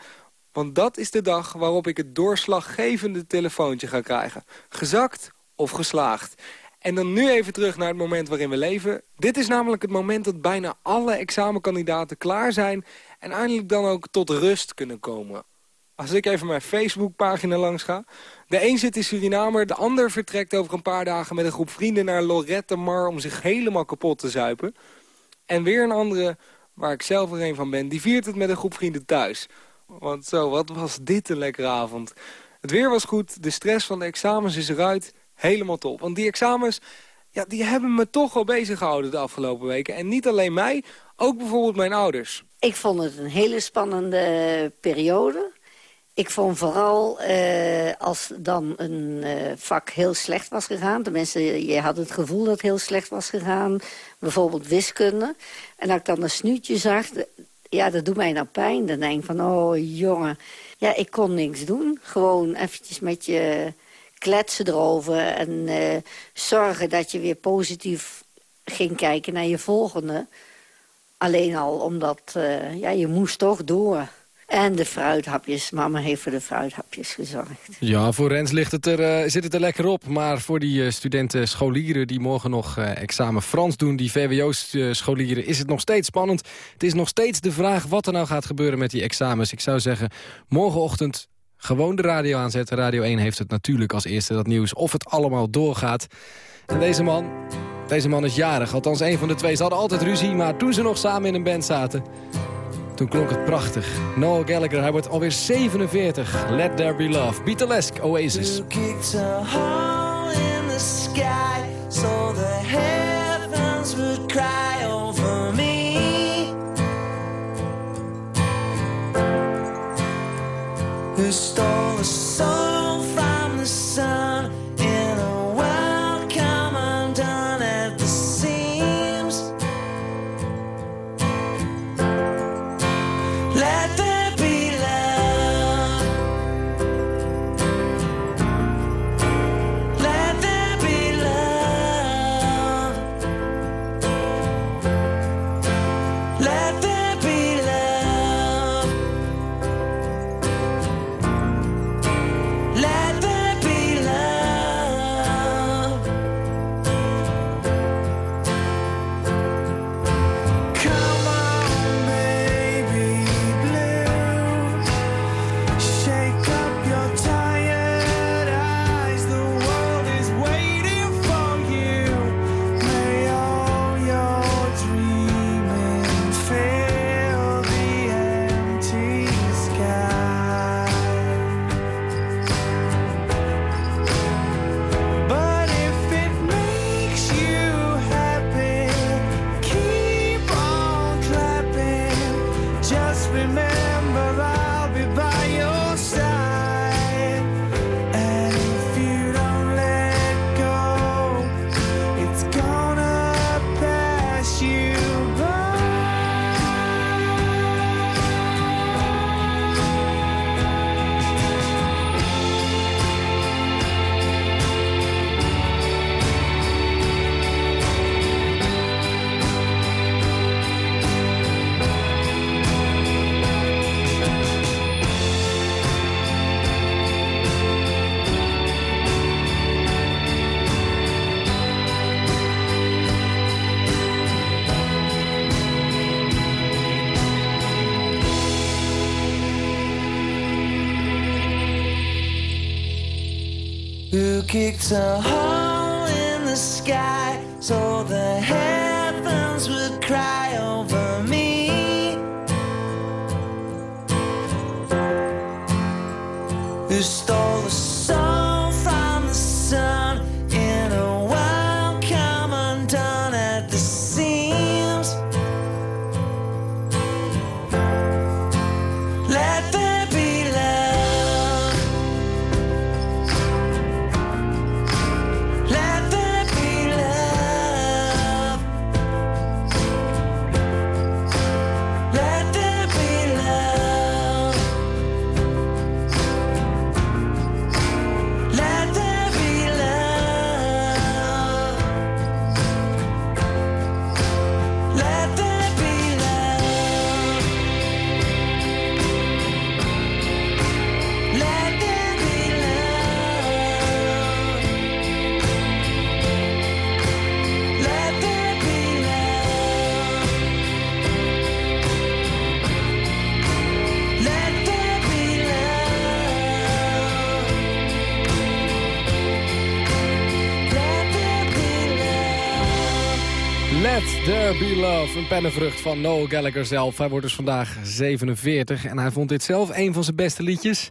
S16: want dat is de dag waarop ik het doorslaggevende telefoontje ga krijgen. Gezakt of geslaagd. En dan nu even terug naar het moment waarin we leven. Dit is namelijk het moment dat bijna alle examenkandidaten klaar zijn... en eindelijk dan ook tot rust kunnen komen. Als ik even mijn Facebookpagina langs ga. De een zit in Suriname, de ander vertrekt over een paar dagen... met een groep vrienden naar Lorette Mar om zich helemaal kapot te zuipen. En weer een andere, waar ik zelf er een van ben... die viert het met een groep vrienden thuis. Want zo, wat was dit een lekkere avond. Het weer was goed, de stress van de examens is eruit. Helemaal top. Want die examens, ja, die hebben me toch wel bezig gehouden de afgelopen weken. En niet alleen mij, ook bijvoorbeeld mijn ouders.
S17: Ik vond het een hele spannende periode. Ik vond vooral eh, als dan een eh, vak heel slecht was gegaan... tenminste, je had het gevoel dat het heel slecht was gegaan... bijvoorbeeld wiskunde. En dat ik dan een snuutje zag, ja, dat doet mij nou pijn. Dan denk ik van, oh jongen, ja, ik kon niks doen. Gewoon eventjes met je kletsen erover... en eh, zorgen dat je weer positief ging kijken naar je volgende... Alleen al omdat eh, ja, je moest toch door. En de fruithapjes. Mama heeft voor de fruithapjes gezorgd.
S3: Ja, voor Rens ligt het er, eh, zit het er lekker op. Maar voor die eh, studenten, scholieren die morgen nog eh, examen Frans doen... die VWO-scholieren, is het nog steeds spannend. Het is nog steeds de vraag wat er nou gaat gebeuren met die examens. Ik zou zeggen, morgenochtend gewoon de radio aanzetten. Radio 1 heeft het natuurlijk als eerste dat nieuws of het allemaal doorgaat. En deze man, deze man is jarig. Althans, een van de twee. Ze hadden altijd ruzie, maar toen ze nog samen in een band zaten... Toen klonk het prachtig. Noel Gallagher, hij wordt alweer 47. Let There Be Love. Beatlesque Oasis.
S10: kicked a in Who Be Love,
S3: een pennenvrucht van Noel Gallagher zelf. Hij wordt dus vandaag 47 en hij vond dit zelf een van zijn beste liedjes.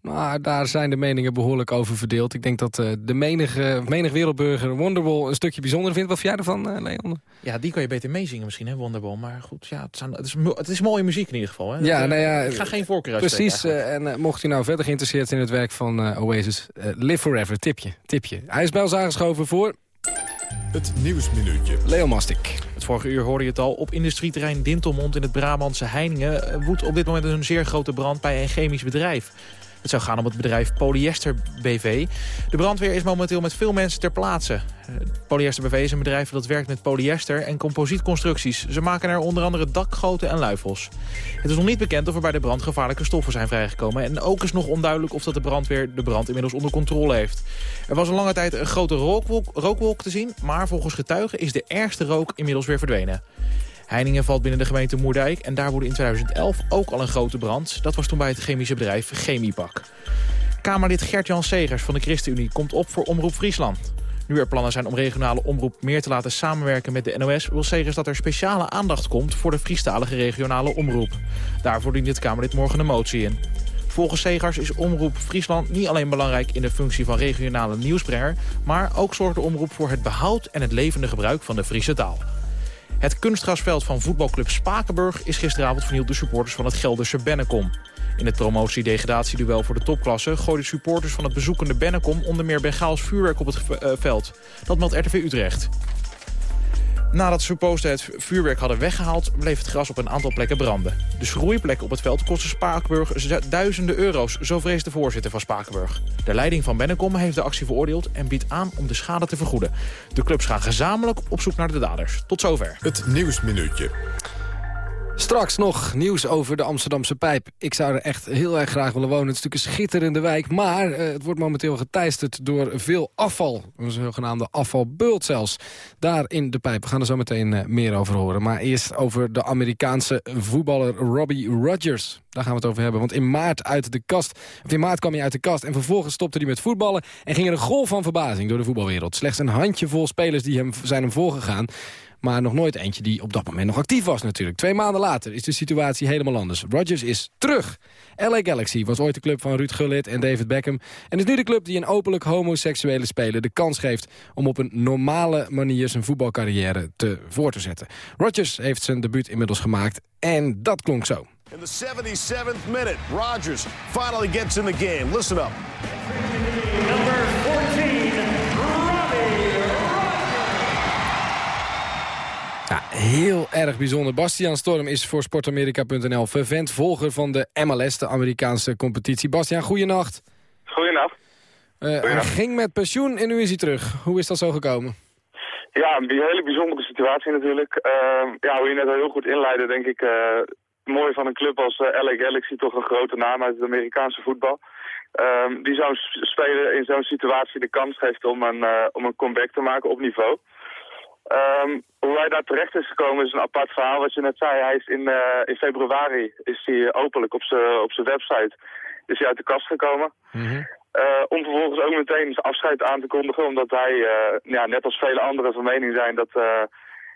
S3: Maar daar zijn de meningen behoorlijk over verdeeld. Ik denk dat uh, de menige, menig wereldburger Wonderwall een stukje bijzonder vindt. Wat vind jij ervan, uh, Leon?
S18: Ja, die kan je beter meezingen misschien, hè, Wonderwall. Maar goed, ja, het, zijn, het, is, het is mooie muziek in ieder geval. Hè?
S3: Ja,
S18: dat,
S3: nou ja,
S18: ik ga geen voorkeur
S3: Precies, uh, en mocht u nou verder geïnteresseerd zijn in het werk van Oasis... Live Forever, tipje, tipje. Hij is bij ons aangeschoven voor...
S2: Het Nieuwsminuutje.
S3: Leo Mastik.
S18: Vorige uur hoorde je het al. Op industrieterrein Dintelmond in het Brabantse Heiningen... woedt op dit moment een zeer grote brand bij een chemisch bedrijf. Het zou gaan om het bedrijf Polyester BV. De brandweer is momenteel met veel mensen ter plaatse. Polyester BV is een bedrijf dat werkt met polyester en composietconstructies. Ze maken er onder andere dakgoten en luifels. Het is nog niet bekend of er bij de brand gevaarlijke stoffen zijn vrijgekomen. En ook is nog onduidelijk of dat de brandweer de brand inmiddels onder controle heeft. Er was een lange tijd een grote rookwolk, rookwolk te zien, maar volgens getuigen is de ergste rook inmiddels weer verdwenen. Heiningen valt binnen de gemeente Moerdijk en daar woedde in 2011 ook al een grote brand. Dat was toen bij het chemische bedrijf Chemiepak. Kamerlid Gert-Jan Segers van de ChristenUnie komt op voor Omroep Friesland. Nu er plannen zijn om regionale omroep meer te laten samenwerken met de NOS... wil Segers dat er speciale aandacht komt voor de Friestalige regionale omroep. Daarvoor dient dit Kamerlid morgen een motie in. Volgens Segers is Omroep Friesland niet alleen belangrijk in de functie van regionale nieuwsbrenger... maar ook zorgt de omroep voor het behoud en het levende gebruik van de Friese taal. Het kunstgrasveld van voetbalclub Spakenburg is gisteravond vernield door supporters van het Gelderse Bennekom. In het promotie-degradatieduel voor de topklasse gooiden supporters van het bezoekende Bennekom onder meer Bengaals vuurwerk op het uh, veld. Dat meldt RTV Utrecht. Nadat supposten het vuurwerk hadden weggehaald... bleef het gras op een aantal plekken branden. De schroeiplek op het veld kostte Spakenburg duizenden euro's. Zo vreest de voorzitter van Spakenburg. De leiding van Bennekom heeft de actie veroordeeld... en biedt aan om de schade te vergoeden. De clubs gaan gezamenlijk op zoek naar de daders. Tot zover.
S2: Het Nieuwsminuutje.
S3: Straks nog nieuws over de Amsterdamse pijp. Ik zou er echt heel erg graag willen wonen. Het is natuurlijk een schitterende wijk. Maar uh, het wordt momenteel geteisterd door veel afval. Een zogenaamde afvalbult zelfs. Daar in de pijp. We gaan er zo meteen uh, meer over horen. Maar eerst over de Amerikaanse voetballer Robbie Rogers. Daar gaan we het over hebben. Want in maart, uit de kast, of in maart kwam hij uit de kast. En vervolgens stopte hij met voetballen. En ging er een golf van verbazing door de voetbalwereld. Slechts een handjevol spelers die hem, zijn hem voorgegaan. Maar nog nooit eentje die op dat moment nog actief was natuurlijk. Twee maanden later is de situatie helemaal anders. Rodgers is terug. LA Galaxy was ooit de club van Ruud Gullit en David Beckham. En is nu de club die een openlijk homoseksuele speler de kans geeft... om op een normale manier zijn voetbalcarrière te voor te zetten. Rodgers heeft zijn debuut inmiddels gemaakt en dat klonk zo.
S19: In the 77th minute, Rodgers finally gets in the game. Listen up.
S3: Heel erg bijzonder. Bastiaan Storm is voor sportamerika.nl vervent volger van de MLS, de Amerikaanse competitie. Bastiaan, goeienacht.
S20: Goeienacht.
S3: Uh, hij ging met pensioen en nu is hij terug. Hoe is dat zo gekomen?
S20: Ja, een hele bijzondere situatie natuurlijk. Uh, ja, hoe je net al heel goed inleidde, denk ik... Uh, mooi van een club als LA Galaxy, toch een grote naam uit het Amerikaanse voetbal. Ehm, die zo'n speler in zo'n situatie de kans geeft om een, om een comeback te maken op niveau. Um, hoe hij daar terecht is gekomen is een apart verhaal. Wat je net zei, hij is in, uh, in februari is hij openlijk op zijn op website is hij uit de kast gekomen. Mm -hmm. uh, om vervolgens ook meteen zijn afscheid aan te kondigen. Omdat hij, uh, ja, net als vele anderen van mening zijn dat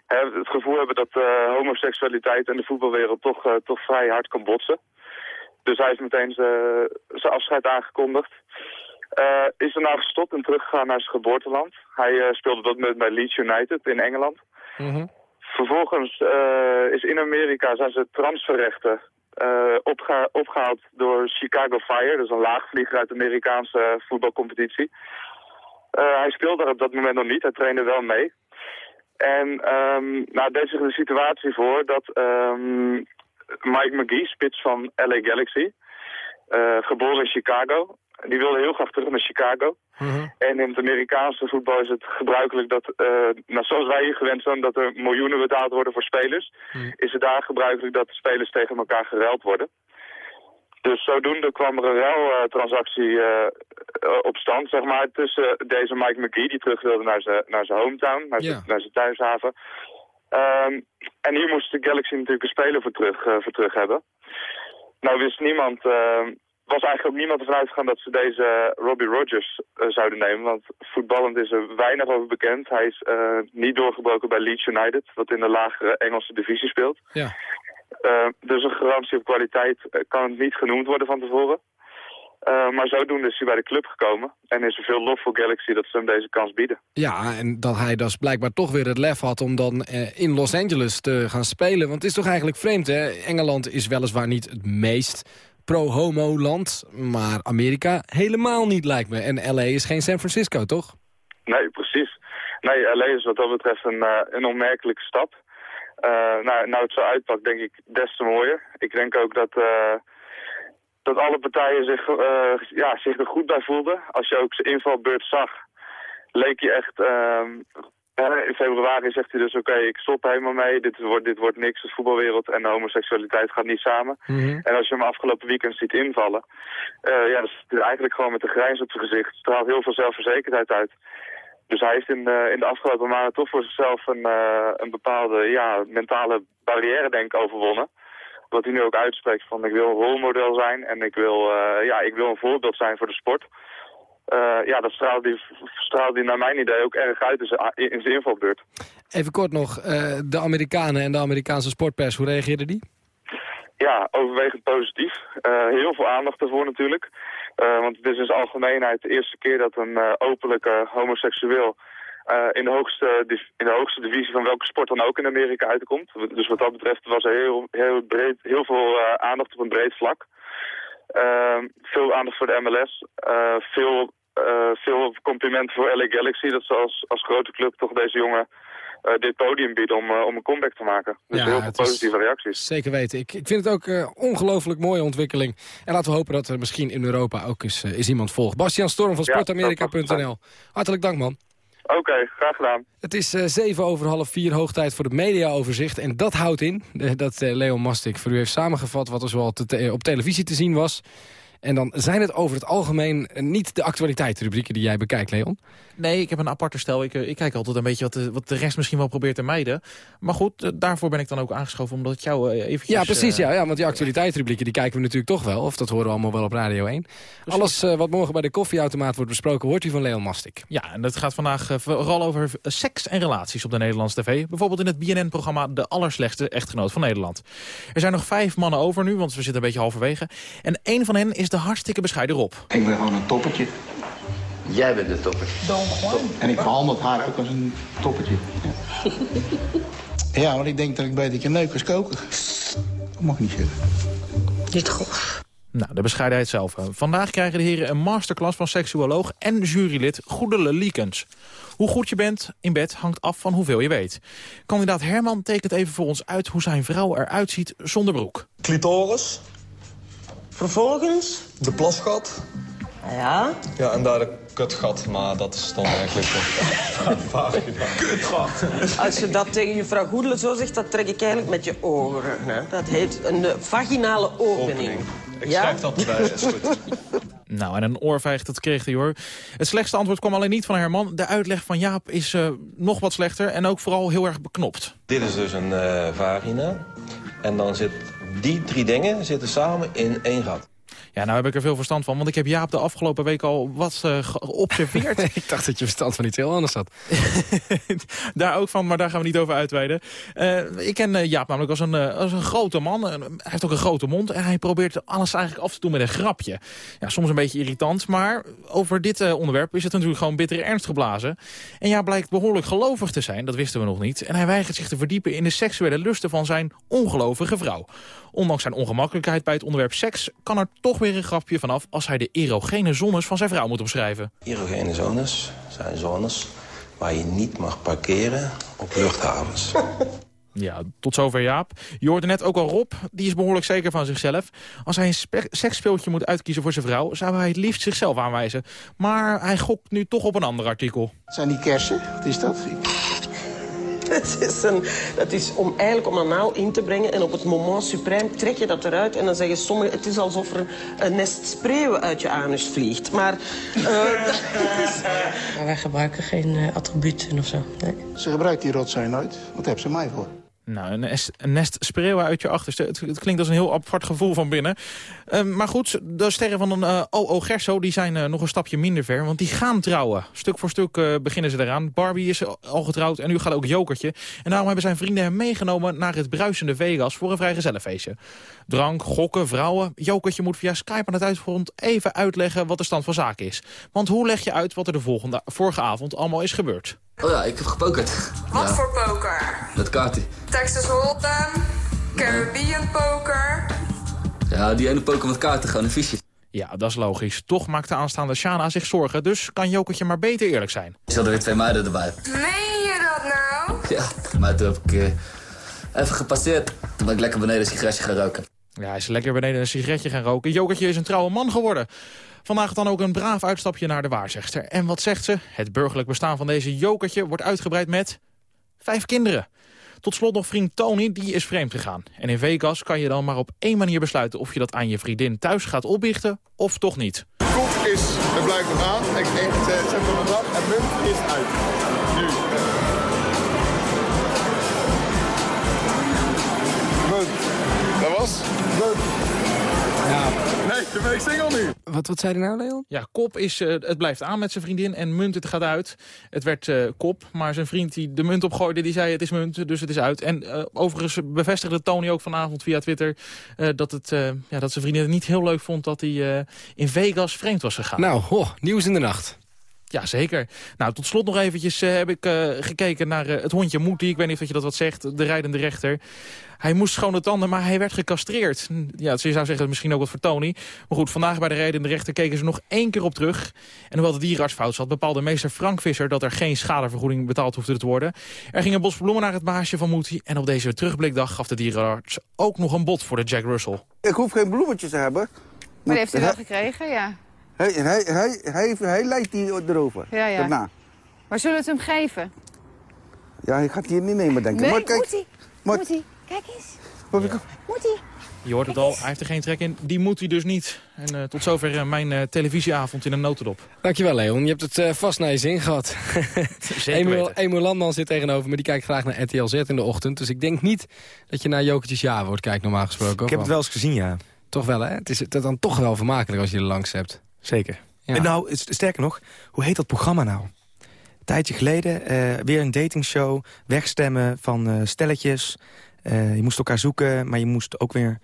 S20: het gevoel hebben dat homoseksualiteit en de voetbalwereld toch, toch vrij hard kan botsen. Dus hij heeft meteen zijn afscheid aangekondigd. Uh, is daarna gestopt en teruggegaan naar zijn geboorteland. Hij uh, speelde dat met bij Leeds United in Engeland. Mm -hmm. Vervolgens uh, is in Amerika zijn ze transferrechten opgeha opgehaald door Chicago Fire. Dat is een laagvlieger uit de Amerikaanse voetbalcompetitie. hij speelde daar op dat moment nog niet, hij trainde wel mee. En um, nou, deed zich de situatie voor dat um, Mike McGee, spits van LA Galaxy, geboren in Chicago, die wilde heel graag terug naar Chicago. -hmm. En in het Amerikaanse voetbal is het gebruikelijk dat, uh, nou, zoals wij hier gewend zijn, dat er miljoenen betaald worden voor spelers. Mm. Is het daar gebruikelijk dat de spelers tegen elkaar geruild worden. Dus zodoende kwam er een ruiltransactie uh, op stand, zeg maar, tussen deze Mike McGee, die terug wilde naar zijn naar zijn hometown, naar zijn yeah. thuishaven. Um, en hier moest de Galaxy natuurlijk een speler voor terug, voor terug hebben. Nou wist niemand was eigenlijk ook niemand ervan uitgegaan dat ze deze eh, Robbie Rogers eh, zouden nemen. Want voetballend is er weinig over bekend. Hij is eh, niet doorgebroken bij Leeds United, wat in de lagere Engelse divisie speelt.
S3: Ja.
S20: Dus een garantie op kwaliteit kan het niet genoemd worden van tevoren. Maar zodoende is hij bij de club gekomen. En is er veel lof voor Galaxy dat ze hem deze kans bieden.
S3: Ja, en dat hij dus blijkbaar toch weer het lef had om dan in Los Angeles te gaan spelen. Want het is toch eigenlijk vreemd, hè? Engeland is weliswaar niet het meest pro-homo-land, maar Amerika helemaal niet, lijkt me. En LA is geen San Francisco, toch?
S20: Nee, precies. Nee, LA is wat dat betreft een, eh, een onmerkelijke stap. Eh, nou, nou het zo uitpakt, denk ik, des te mooier. Ik denk ook dat, eh, dat alle partijen zich, ja, zich er goed bij voelden. Als je ook zijn invalbeurt zag, leek je echt... hè, in februari zegt hij dus, oké, ik stop helemaal mee. Dit wordt, dit wordt niks, de voetbalwereld en de homoseksualiteit gaat niet samen. En als je hem afgelopen weekend ziet invallen, eh, ja, zit hij eigenlijk gewoon met een grijns op zijn gezicht. Straalt heel veel zelfverzekerdheid uit. Dus hij heeft in de, in de afgelopen maanden toch voor zichzelf een, eh, een bepaalde ja, mentale barrière, denk ik, overwonnen. Wat hij nu ook uitspreekt van ik wil een rolmodel zijn en ik wil, eh, ja, ik wil een voorbeeld zijn voor de sport. Eh, ja, dat straalt hij, straalt hij naar mijn idee ook erg uit in zijn, in zijn invalbeurt.
S3: Even kort nog, eh, de Amerikanen en de Amerikaanse sportpers, hoe reageerden die?
S20: Ja, overwegend positief. Eh, heel veel aandacht ervoor natuurlijk. Want het is in zijn algemeenheid de eerste keer dat een openlijke homoseksueel in, de hoogste, in de hoogste divisie van welke sport dan ook in Amerika uitkomt. Dus wat dat betreft was er heel, heel, breed, heel veel aandacht op een breed vlak. Veel aandacht voor de MLS. Veel, veel complimenten voor LA Galaxy dat ze als, als grote club toch deze jongen eh, dit podium bieden om, eh, om een comeback te maken. Dus
S3: Ja,
S20: heel veel
S3: is-
S20: positieve reacties.
S3: Zeker weten. Ik, ik vind het ook een ongelooflijk mooie ontwikkeling. En laten we hopen dat er misschien in Europa ook eens, eh, eens iemand volgt. Bastiaan Storm van
S20: Ja,
S3: sportamerika.nl. Hartelijk dank, man.
S20: Oké, graag gedaan.
S3: Het is eh, zeven over half vier, hoog tijd voor het mediaoverzicht. En dat houdt in eh, dat eh, Leon Mastik voor u heeft samengevat... wat er zoal te te- op televisie te zien was. En dan zijn het over het algemeen eh, niet de actualiteitsrubrieken die jij bekijkt, Leon.
S18: Nee, ik heb een aparte stel. Ik, eh, ik kijk altijd een beetje wat de, wat de rest misschien wel probeert te mijden. Maar goed, eh, daarvoor ben ik dan ook aangeschoven omdat ik jou eventjes...
S3: Ja, precies. Ja, ja, want die actualiteitsrubrieken die kijken we natuurlijk toch wel. Of dat horen we allemaal wel op Radio 1. Alles wat morgen bij de koffieautomaat wordt besproken... hoort u van Leon Mastik.
S18: Ja, en dat gaat vandaag vooral over seks en relaties op de Nederlandse tv. Bijvoorbeeld in het BNN-programma De Allerslechtste Echtgenoot van Nederland. Er zijn nog vijf mannen over nu, want we zitten een beetje halverwege. En één van hen is de hartstikke bescheiden Rob.
S21: Ik ben gewoon een toppertje.
S22: Jij bent de topper.
S21: En ik behandel haar ook als een toppertje. Ja, want ik denk dat ik beter kan neuken als koken. Dat mag niet zeggen.
S18: Dit grof. Nou, de bescheidenheid zelf. Vandaag krijgen de heren een masterclass van seksuoloog en jurylid Goedele Liekens. Hoe goed je bent in bed hangt af van hoeveel je weet. Kandidaat Herman tekent even voor ons uit hoe zijn vrouw eruit ziet zonder broek.
S23: Clitoris. Vervolgens? De plasgat.
S24: Ja?
S23: Ja, en daar de kutgat, maar dat is dan eigenlijk een vagina. Kutgat.
S24: Als je dat tegen je vrouw Goedele zo zegt, dat trek ik eigenlijk met je ogen. Hè? Dat heet een eh, vaginale opening.
S23: Ik
S24: Ja?
S23: schrijf dat erbij, is goed.
S18: Nou, en een oorvijg, dat kreeg hij hoor. Het slechtste antwoord kwam alleen niet van Herman. De uitleg van Jaap is eh, nog wat slechter en ook vooral heel erg beknopt.
S23: Dit is dus een eh, vagina. En dan zit die drie dingen zitten samen in één gat.
S18: Ja, nou heb ik er veel verstand van, want ik heb Jaap de afgelopen week al wat eh, geobserveerd.
S3: ik dacht dat je verstand van iets heel anders had.
S18: daar ook van, maar daar gaan we niet over uitweiden. Eh, ik ken eh, Jaap namelijk als een, als een grote man. En, hij heeft ook een grote mond en hij probeert alles eigenlijk af te doen met een grapje. Ja, soms een beetje irritant, maar over dit eh, onderwerp is het natuurlijk gewoon bittere ernst geblazen. En ja, blijkt behoorlijk gelovig te zijn, dat wisten we nog niet. En hij weigert zich te verdiepen in de seksuele lusten van zijn ongelovige vrouw. Ondanks zijn ongemakkelijkheid bij het onderwerp seks... kan er toch weer een grapje vanaf als hij de erogene zones van zijn vrouw moet omschrijven.
S23: Erogene zones zijn zones waar je niet mag parkeren op luchthavens.
S18: Ja, tot zover Jaap. Je hoorde net ook al Rob, die is behoorlijk zeker van zichzelf. Als hij een spe- seksspeeltje moet uitkiezen voor zijn vrouw... zou hij het liefst zichzelf aanwijzen. Maar hij gokt nu toch op een ander artikel.
S21: Zijn die kersen? Wat is dat?
S24: Het is, een, dat is om eigenlijk om anaal in te brengen en op het moment suprême trek je dat eruit en dan zeggen sommigen het is alsof er een nest spreeuwen uit je anus vliegt. Maar eh, dat is-
S25: Maar wij gebruiken geen eh, attributen of zo. Nee.
S21: Ze gebruikt die rotzooi nooit. Wat hebben ze mij voor?
S18: Nou, een nest, een spreeuwen uit je achterste. Het, klinkt als een heel apart gevoel van binnen. Uh, maar goed, de sterren van een uh, OO Gerso die zijn uh, nog een stapje minder ver. Want die gaan trouwen. Stuk voor stuk beginnen ze eraan. Barbie is al getrouwd en nu gaat ook Jokertje. En daarom hebben zijn vrienden hem meegenomen naar het bruisende Vegas... voor een vrijgezellenfeestje. Drank, gokken, vrouwen. Jokertje moet via Skype aan het uitgrond even uitleggen wat de stand van zaken is. Want hoe leg je uit wat er de volgende, vorige avond allemaal is gebeurd?
S26: Oh ja, ik heb gepokerd.
S27: Wat
S26: ja.
S27: voor poker?
S26: Met kaarten.
S27: Texas Hold'em, Caribbean poker.
S26: Ja, die ene poker met kaarten, gewoon een visje.
S18: Ja, dat is logisch. Toch maakt de aanstaande Shana zich zorgen, dus kan Jokertje maar beter eerlijk zijn.
S26: Er zitten weer twee meiden erbij.
S27: Meen je dat nou?
S26: Ja, maar toen heb ik uh, even gepasseerd. Toen ben ik lekker beneden een sigaretje gaan roken.
S18: Ja, hij is lekker beneden een sigaretje gaan roken. Jokertje is een trouwe man geworden. Vandaag dan ook een braaf uitstapje naar de waarzegster. En wat zegt ze? Het burgerlijk bestaan van deze jokertje wordt uitgebreid met vijf kinderen. Tot slot nog vriend Tony, die is vreemd gegaan. En in Vegas kan je dan maar op één manier besluiten... of je dat aan je vriendin thuis gaat opbiechten of toch niet.
S28: Kop is, het blijft nog aan. Ik, ik zet en munt is uit. Nu. Dat was? Munt.
S3: Ja.
S28: Nee, ben ik single nu.
S3: Wat, wat zei hij nou, Leon?
S18: Ja, Kop is, uh, het blijft aan met zijn vriendin en Munt, het gaat uit. Het werd uh, Kop, maar zijn vriend die de munt opgooide, die zei het is Munt, dus het is uit. En uh, overigens bevestigde Tony ook vanavond via Twitter dat, het, ja, dat zijn vriendin het niet heel leuk vond dat hij in Vegas vreemd was gegaan.
S3: Nou, ho, nieuws in de nacht.
S18: Ja, zeker. Nou, tot slot nog eventjes uh, heb ik uh, gekeken naar uh, het hondje Moetie. Ik weet niet of je dat wat zegt, de rijdende rechter. Hij moest schone tanden, maar hij werd gecastreerd. Ja, je zou zeggen misschien ook wat voor Tony. Maar goed, vandaag bij de rijdende rechter keken ze nog één keer op terug. En hoewel de dierenarts fout zat, bepaalde meester Frank Visser... dat er geen schadevergoeding betaald hoefde te worden. Er ging een bos bloemen naar het baasje van Moetie. En op deze terugblikdag gaf de dierenarts ook nog een bod voor de Jack Russell.
S21: Ik hoef geen bloemetjes te hebben.
S29: Maar die heeft u wel gekregen, ja.
S21: Hij, hij, hij, hij, hij leidt die erover.
S29: Ja, ja.
S21: Daarna.
S29: Maar zullen we het hem geven?
S21: Ja, hij gaat het hier niet nemen, denk ik.
S29: Nee,
S21: maar kijk,
S29: moet hij?
S21: maar-
S29: Moet hij? Kijk eens.
S21: Ik-
S29: Moet hij?
S18: Je hoort het al, hij heeft er geen trek in. Die moet hij dus niet. En eh, tot zover eh, mijn eh, televisieavond in een notendop.
S3: Dankjewel, Leon. Je hebt het eh, vast naar je zin gehad.
S18: Weten.
S3: Emiel Landman zit tegenover me. Die kijkt graag naar RTL Z in de ochtend. Dus ik denk niet dat je naar Jokertjes Ja wordt kijkt, normaal gesproken.
S5: Ik heb het wel eens gezien, ja.
S3: Toch wel, hè? Het is het is dan toch wel vermakelijk als je er langs hebt.
S5: Zeker.
S3: Ja.
S5: En nou, is- sterker nog, hoe heet dat programma nou? Een tijdje geleden, eh, weer een datingshow, wegstemmen van eh, stelletjes. Eh, je moest elkaar zoeken, maar je moest ook weer...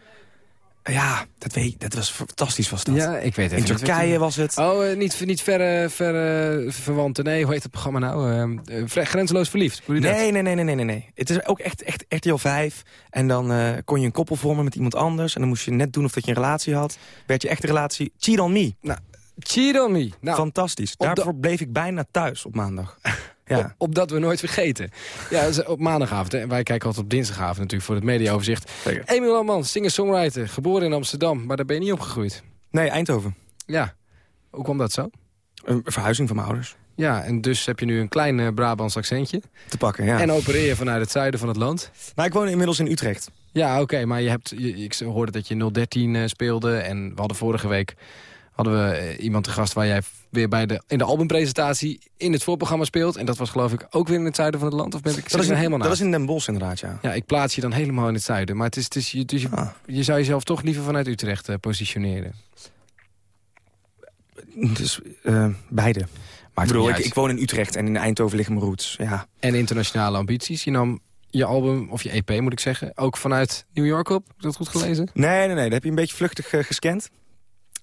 S5: ja, dat, weet, dat was fantastisch was dat.
S3: Ja, ik weet het
S5: In Turkije was het.
S3: Oh, niet, niet verre, verre verwanten. Nee, hoe heet het programma nou? Eh, eh, Vre- Grenzeloos verliefd.
S5: Nee, nee, nee, nee, nee, nee. Het is ook echt, echt RTL 5. En dan kon je een koppel vormen met iemand anders. En dan moest je net doen of dat je een relatie had. Werd je echt een relatie. Cheat on me.
S3: Nou, cheat on me. Nou,
S5: Fantastisch. Daarvoor bleef ik bijna thuis op maandag. ja.
S3: Op, opdat we nooit vergeten. Ja, dat is op maandagavond. En wij kijken altijd op dinsdagavond natuurlijk voor het mediaoverzicht.
S5: Zeker.
S3: Emiel Lamman, singer-songwriter. Geboren in Amsterdam, maar daar ben je niet opgegroeid.
S5: Nee, Eindhoven.
S3: Ja. Hoe kwam dat zo?
S5: Een verhuizing van mijn ouders.
S3: Ja, en dus heb je nu een klein eh, Brabants accentje.
S5: Te pakken, ja.
S3: En opereer je vanuit het zuiden van het land.
S5: Maar ik woon inmiddels in Utrecht.
S3: Ja, oké, maar je hebt, je, ik hoorde dat je 013 eh, speelde. En we hadden vorige week hadden we eh, iemand te gast waar jij weer bij de, in de albumpresentatie in het voorprogramma speelt. En dat was geloof ik ook weer in het zuiden van het land. Of ben ik,
S5: Dat is,
S3: er
S5: in,
S3: helemaal
S5: dat
S3: naast?
S5: is in Den Bosch inderdaad, ja.
S3: Ja, ik plaats je dan helemaal in het zuiden. Maar het is, het is, je, dus je,
S5: Ah.
S3: je zou jezelf toch liever vanuit Utrecht eh, positioneren.
S5: Dus eh, beide.
S3: Maakt
S5: ik bedoel, ik, ik woon in Utrecht en in Eindhoven liggen mijn roots. Ja.
S3: En internationale ambities. Je nam je album, of je EP moet ik zeggen, ook vanuit New York op. Heb ik dat goed gelezen?
S5: Nee, nee, nee. Dat heb je een beetje vluchtig gescand.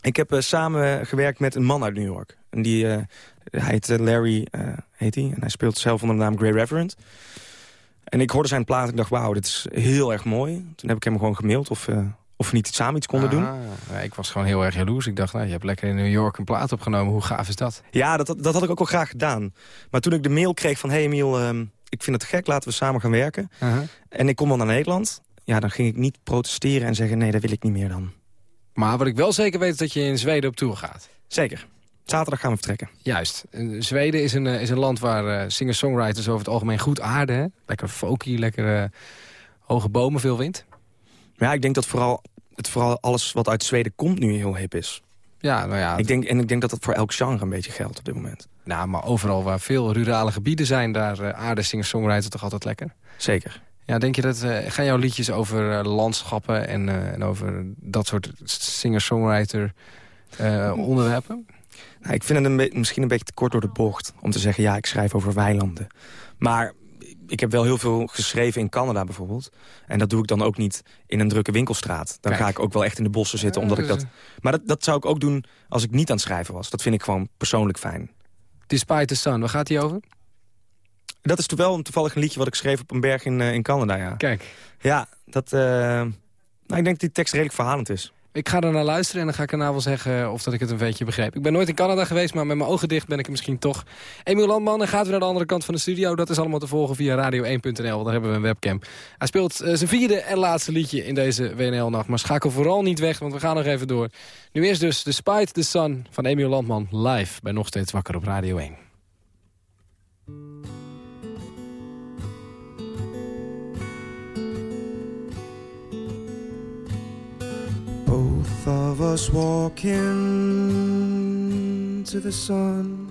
S5: Ik heb eh, samen gewerkt met een man uit New York. En die, eh, hij heet eh, Larry, heet hij. En hij speelt zelf onder de naam Grey Reverend. En ik hoorde zijn plaat en ik dacht, wauw, dit is heel erg mooi. Toen heb ik hem gewoon gemaild of, of we niet samen iets konden doen.
S3: Ah, ja, ik was gewoon heel erg jaloers. Ik dacht, nou, je hebt lekker in New York een plaat opgenomen. Hoe gaaf is dat?
S5: Ja, dat, dat had ik ook wel graag gedaan. Maar toen ik de mail kreeg van... hey Emiel, ehm, ik vind het gek, laten we samen gaan werken.
S3: Uh-huh.
S5: En ik kom wel naar Nederland. Ja, dan ging ik niet protesteren en zeggen... nee, dat wil ik niet meer dan.
S3: Maar wat ik wel zeker weet is dat je in Zweden op tour gaat.
S5: Zeker. Zaterdag gaan we vertrekken.
S3: Juist. Eh, Zweden is een, eh, is een land waar eh, singer-songwriters over het algemeen goed aarden. Hè? Lekker folky, lekker hoge bomen, veel wind.
S5: Ja, ik denk dat vooral, het vooral alles wat uit Zweden komt nu heel hip is.
S3: Ja, nou ja.
S5: Ik denk, en ik denk dat dat voor elk genre een beetje geldt op dit moment.
S3: Nou, maar overal waar veel rurale gebieden zijn... daar eh, aarden singer-songwriters toch altijd lekker.
S5: Zeker.
S3: Ja, denk je dat... eh, gaan jouw liedjes over eh, landschappen en, eh, en over dat soort singer-songwriter onderwerpen?
S5: Nou, ik vind het een misschien een beetje te kort door de bocht om te zeggen... ja, ik schrijf over weilanden. Maar ik heb wel heel veel geschreven in Canada bijvoorbeeld. En dat doe ik dan ook niet in een drukke winkelstraat. Dan
S3: Kijk.
S5: ga ik ook wel echt in de bossen zitten. omdat ik
S3: dus,
S5: dat... Maar dat, dat zou ik ook doen als ik niet aan het schrijven was. Dat vind ik gewoon persoonlijk fijn.
S3: Despite the Sun, waar gaat die over?
S5: Dat is toch wel toevallig een liedje wat ik schreef op een berg in, eh, in Canada, ja.
S3: Kijk.
S5: Ja, dat... eh, nou, ik denk dat die tekst redelijk verhalend is.
S3: Ik ga er naar luisteren en dan ga ik erna wel zeggen of dat ik het een beetje begreep. Ik ben nooit in Canada geweest, maar met mijn ogen dicht ben ik er misschien toch. Emiel Landman en gaat weer naar de andere kant van de studio. Dat is allemaal te volgen via radio1.nl, daar hebben we een webcam. Hij speelt eh, zijn vierde en laatste liedje in deze WNL-nacht. Maar schakel vooral niet weg, want we gaan nog even door. Nu eerst dus Despite the Sun van Emiel Landman live bij Nog Steeds Wakker op Radio 1.
S14: Of us walking to the sun.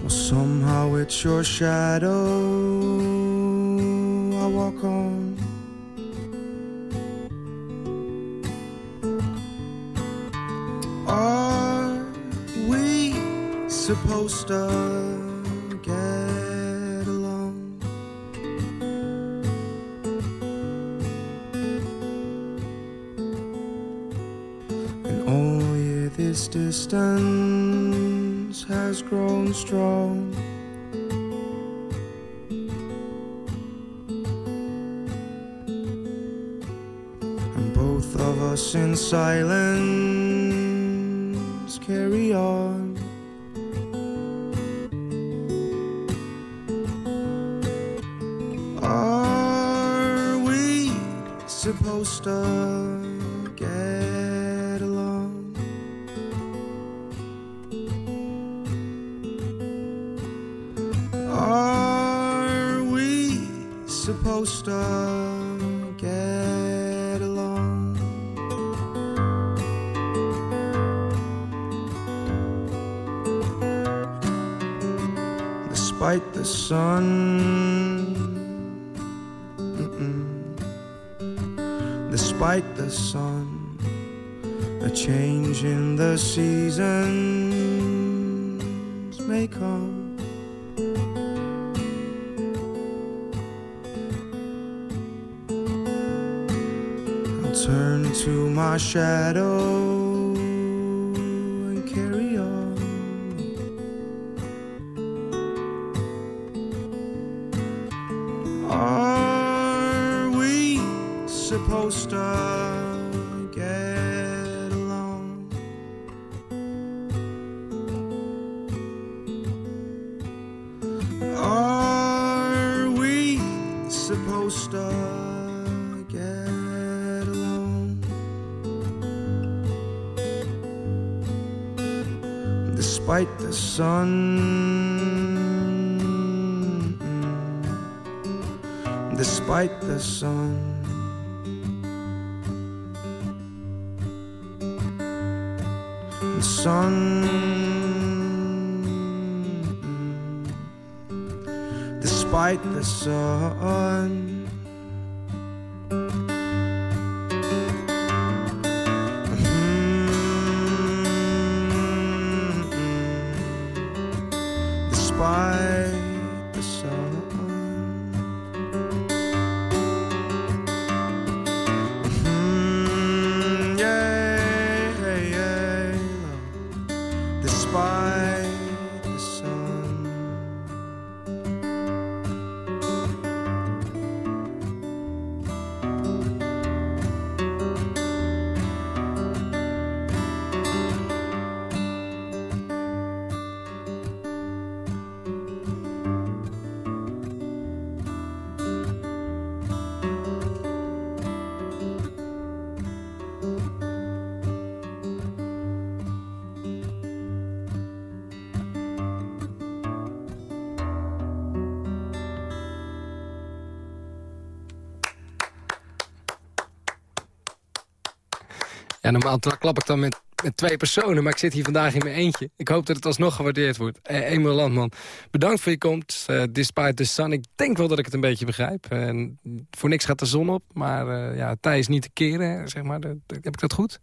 S14: Well, somehow it's your shadow I walk on. Are we supposed to distance has grown strong. And both of us in silence carry on. Are we supposed to Despite the sun, mm-mm. despite the sun, a change in the seasons may come. I'll turn to my shadow supposed to uh, get along? Despite the sun, mm, despite the sun. The sun, despite the sun.
S3: Normaal klap ik dan met met twee personen, maar ik zit hier vandaag in mijn eentje. Ik hoop dat het alsnog gewaardeerd wordt. Uh, Emil Landman, bedankt voor je komst. Uh, despite the sun, ik denk wel dat ik het een beetje begrijp. Uh, voor niks gaat de zon op, maar ja, tij is niet te keren, zeg maar. De, de, heb ik dat goed?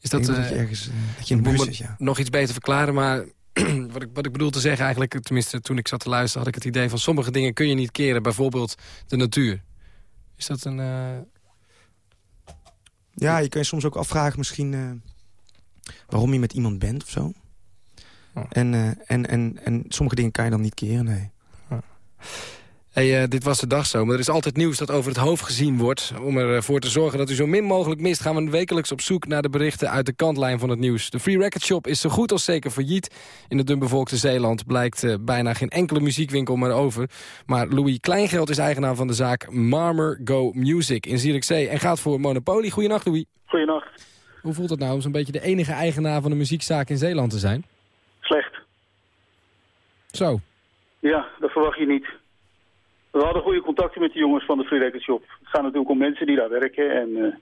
S3: Is dat,
S5: dat je ergens dat je in de buurt zit, ja.
S3: Nog iets beter verklaren, maar wat, ik, wat ik bedoel te zeggen eigenlijk... tenminste toen ik zat te luisteren had ik het idee van... sommige dingen kun je niet keren, bijvoorbeeld de natuur. Is dat een...
S5: Ja, je kan je soms ook afvragen misschien uh, waarom je met iemand bent of zo. Oh. En, uh, en, en, en sommige dingen kan je dan niet keren, nee.
S3: Oh. Hey, uh, dit was de dag zo, maar er is altijd nieuws dat over het hoofd gezien wordt. Om ervoor te zorgen dat u zo min mogelijk mist... gaan we wekelijks op zoek naar de berichten uit de kantlijn van het nieuws. De Free Record Shop is zo goed als zeker failliet. In het dunbevolkte Zeeland blijkt uh, bijna geen enkele muziekwinkel meer over. Maar Louis Kleingeld is eigenaar van de zaak Marmer Go Music in Zierikzee... en gaat voor Monopoly. Goedenacht, Louis.
S30: Goedenacht.
S3: Hoe voelt het nou om zo'n beetje de enige eigenaar van een muziekzaak in Zeeland te zijn?
S30: Slecht.
S3: Zo?
S30: Ja, dat verwacht je niet. We hadden goede contacten met de jongens van de Free Record Shop. Het gaat natuurlijk om mensen die daar werken. En, uh,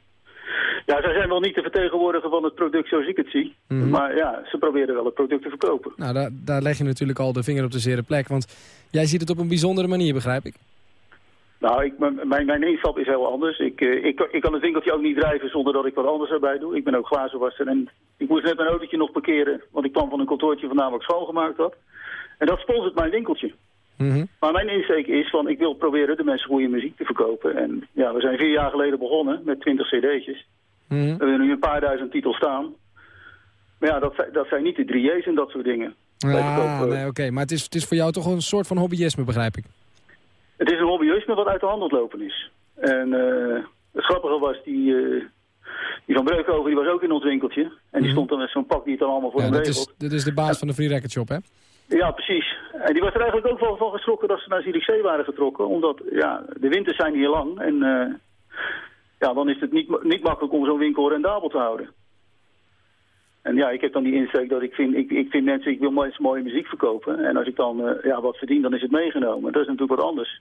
S30: ja, zij zijn wel niet de vertegenwoordiger van het product zoals ik het zie. Mm -hmm. Maar ja, ze proberen wel het product te verkopen.
S3: Nou, daar, daar leg je natuurlijk al de vinger op de zere plek. Want jij ziet het op een bijzondere manier, begrijp ik?
S30: Nou, ik, mijn, mijn instap is heel anders. Ik, uh, ik, ik kan het winkeltje ook niet drijven zonder dat ik wat anders erbij doe. Ik ben ook glazenwasser en ik moest net mijn autootje nog parkeren. Want ik kwam van een kantoortje vandaan waar ik schoongemaakt had. En dat sponsort mijn winkeltje.
S3: Mm -hmm.
S30: Maar mijn insteek is van ik wil proberen de mensen goede muziek te verkopen. En ja, we zijn vier jaar geleden begonnen met 20 cd'tjes.
S3: Mm -hmm.
S30: We hebben nu een paar duizend titels staan. Maar ja, dat, dat zijn niet de 3J's en dat soort dingen.
S3: Ja, nee, oké. Okay. Maar het is, het is voor jou toch een soort van hobbyisme, begrijp ik?
S30: Het is een hobbyisme wat uit de hand ontlopen is. En uh, het grappige was, die, uh, die van Breukhoven die was ook in ons winkeltje. En die mm -hmm. stond dan met zo'n pak die het dan allemaal voor
S3: ja,
S30: hem
S3: dat
S30: regelt.
S3: Is, dit is de baas van de Free Record Shop, hè?
S30: Ja, precies. En die was er eigenlijk ook wel van geschrokken dat ze naar Zierikzee waren getrokken. Omdat, ja, de winters zijn hier lang. En uh, ja, dan is het niet, niet makkelijk om zo'n winkel rendabel te houden. En ja, ik heb dan die insteek dat ik vind, ik, ik vind mensen, ik wil mensen mooie muziek verkopen. En als ik dan uh, ja, wat verdien, dan is het meegenomen. Dat is natuurlijk wat anders.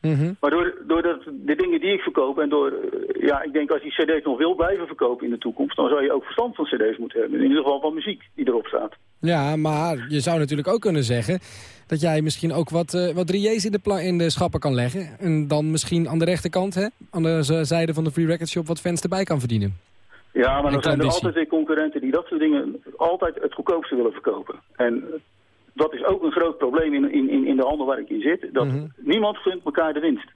S3: Mm -hmm.
S30: Maar door, door dat, de dingen die ik verkoop en door, uh, ja, ik denk als die cd's nog wil blijven verkopen in de toekomst, dan zou je ook verstand van cd's moeten hebben. In ieder geval van muziek die erop staat.
S3: Ja, maar je zou natuurlijk ook kunnen zeggen dat jij misschien ook wat, uh, wat 3J's in de, in de schappen kan leggen. En dan misschien aan de rechterkant, hè, aan de zijde van de Free Record Shop, wat fans erbij kan verdienen.
S30: Ja, maar dan zijn er altijd weer concurrenten die dat soort dingen altijd het goedkoopste willen verkopen. En dat is ook een groot probleem in, in, in de handel waar ik in zit. Dat
S3: Mhm.
S30: mm -hmm. niemand gunt elkaar de winst.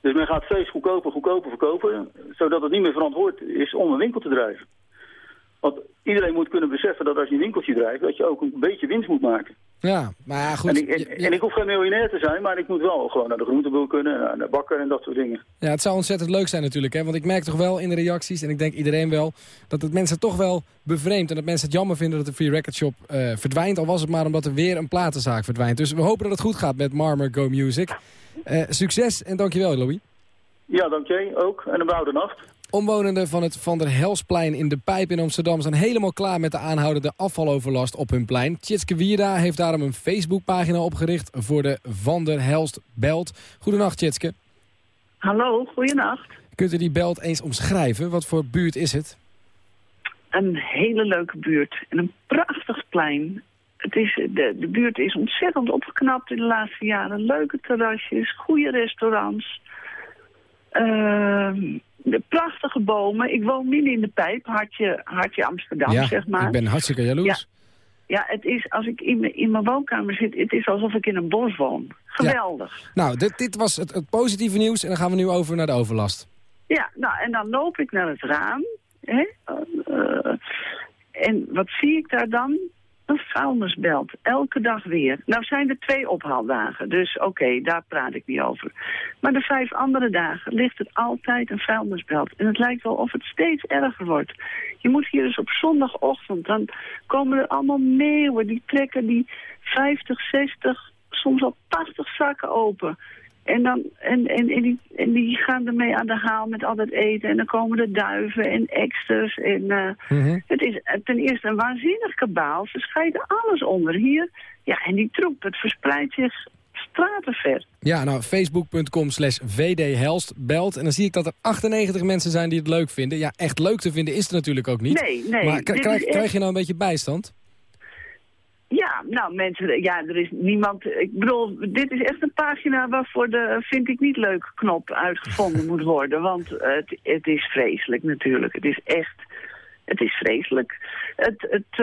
S30: Dus men gaat steeds goedkoper, goedkoper verkopen, zodat het niet meer verantwoord is om een winkel te drijven. Want iedereen moet kunnen beseffen dat als je een winkeltje drijft, dat je ook een beetje winst moet maken.
S3: Ja, maar ja, goed.
S30: En ik, en, en ik hoef geen miljonair te zijn, maar ik moet wel gewoon naar de groenteboer kunnen, naar de bakker en dat soort dingen.
S3: Ja, het zou ontzettend leuk zijn natuurlijk, hè? want ik merk toch wel in de reacties, en ik denk iedereen wel, dat het mensen toch wel bevreemdt en dat mensen het jammer vinden dat de Free Record Shop uh, verdwijnt, al was het maar omdat er weer een platenzaak verdwijnt. Dus we hopen dat het goed gaat met Marmer Go Music. Uh, succes en dankjewel, Louis.
S30: Ja, dank jij ook. En een bouwde nacht.
S3: Omwonenden van het Van der Helsplein in de Pijp in Amsterdam... zijn helemaal klaar met de aanhoudende afvaloverlast op hun plein. Tjitske Wierda heeft daarom een Facebookpagina opgericht... voor de Van der Helst Belt. Goedenacht, Tjitske.
S31: Hallo, goedenacht.
S3: Kunt u die belt eens omschrijven? Wat voor buurt is het?
S31: Een hele leuke buurt. En een prachtig plein. Het is, de, de buurt is ontzettend opgeknapt in de laatste jaren. Leuke terrasjes, goede restaurants... Uh, de prachtige bomen. Ik woon midden in de pijp, hartje, hartje Amsterdam,
S3: ja,
S31: zeg maar.
S3: ik ben hartstikke jaloers.
S31: Ja, ja het is, als ik in, in mijn woonkamer zit, het is alsof ik in een bos woon. Geweldig.
S3: Ja. Nou, dit, dit was het, het, positieve nieuws en dan gaan we nu over naar de overlast.
S31: Ja, nou, en dan loop ik naar het raam. Hè? Uh, en wat zie ik daar dan? Een vuilnisbelt, elke dag weer. Nou zijn er twee ophaaldagen, dus oké, daar praat ik niet over. Maar de vijf andere dagen ligt het altijd een vuilnisbelt. En het lijkt wel of het steeds erger wordt. Je moet hier dus op zondagochtend, dan komen er allemaal meeuwen... die trekken die 50, 60, soms al 80 zakken open... En, dan, en, en, en, die, en die gaan ermee aan de haal met al dat eten. En dan komen er duiven en eksters. En, uh,
S3: Mhm.
S31: mm -hmm. Het is ten eerste een waanzinnig kabaal. Ze scheiden alles onder hier. Ja, en die troep, het verspreidt zich straten ver.
S3: Ja, nou, facebook.com slash vdhelst belt. En dan zie ik dat er 98 mensen zijn die het leuk vinden. Ja, echt leuk te vinden is het natuurlijk ook niet.
S31: Nee, nee,
S3: Maar krijg,
S31: echt-
S3: krijg je nou een beetje bijstand?
S31: Ja, nou mensen, ja, er is niemand... Ik bedoel, dit is echt een pagina waarvoor de vind ik niet leuk knop uitgevonden moet worden. Want het, het is vreselijk natuurlijk. Het is echt... Het is vreselijk. Het, het, eh,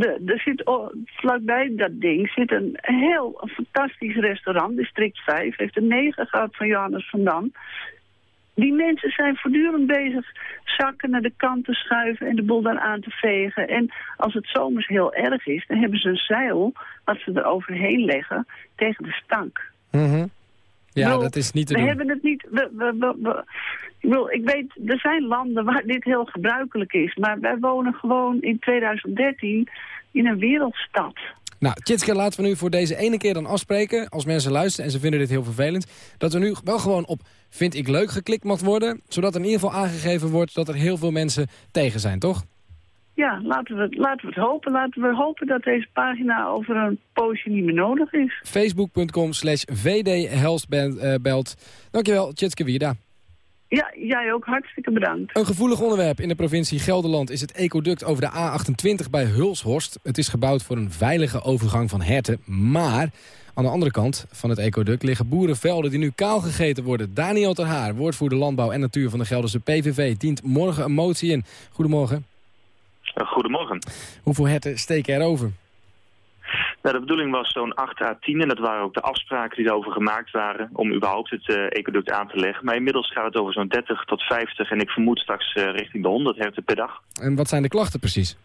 S31: de, er zit vlakbij dat ding zit een heel fantastisch restaurant. District 5 heeft een 9 gehad van Johannes van Dam. Die mensen zijn voortdurend bezig zakken naar de kant te schuiven en de boel daar aan te vegen. En als het zomers heel erg is, dan hebben ze een zeil wat ze er overheen leggen tegen de stank.
S3: Mhm. Ja,
S31: Ik bedoel,
S3: dat is niet te
S31: we
S3: doen.
S31: hebben het niet. We, we, we, we- ik, bedoel, ik weet, er zijn landen waar dit heel gebruikelijk is. Maar wij wonen gewoon in 2013 in een wereldstad.
S3: Nou, Tjitske, laten we nu voor deze ene keer dan afspreken... als mensen luisteren en ze vinden dit heel vervelend... dat er nu wel gewoon op vind ik leuk geklikt mag worden... zodat er in ieder geval aangegeven wordt dat er heel veel mensen tegen zijn, toch?
S31: Ja, laten we, het- laten we het hopen. Laten we hopen dat deze pagina over een poosje niet meer nodig is.
S3: Facebook.com slash vdhelstbelt. Dankjewel, Tjitske Wierda.
S31: Ja, jij ook hartstikke bedankt.
S3: Een gevoelig onderwerp in de provincie Gelderland is het ecoduct over de A28 bij Hulshorst. Het is gebouwd voor een veilige overgang van herten, maar aan de andere kant van het ecoduct liggen boerenvelden die nu kaal gegeten worden. Daniel Terhaar, woordvoerder Landbouw en Natuur van de Gelderse PVV, dient morgen een motie in. Goedemorgen.
S32: Goedemorgen.
S3: Hoeveel herten steken er over?
S32: Nou, de bedoeling was zo'n 8 à 10 en dat waren ook de afspraken die erover gemaakt waren om überhaupt het eh, ecoduct aan te leggen. Maar inmiddels gaat het over zo'n 30 tot 50 en ik vermoed straks eh, richting de 100 herten per dag.
S3: En wat zijn de klachten precies?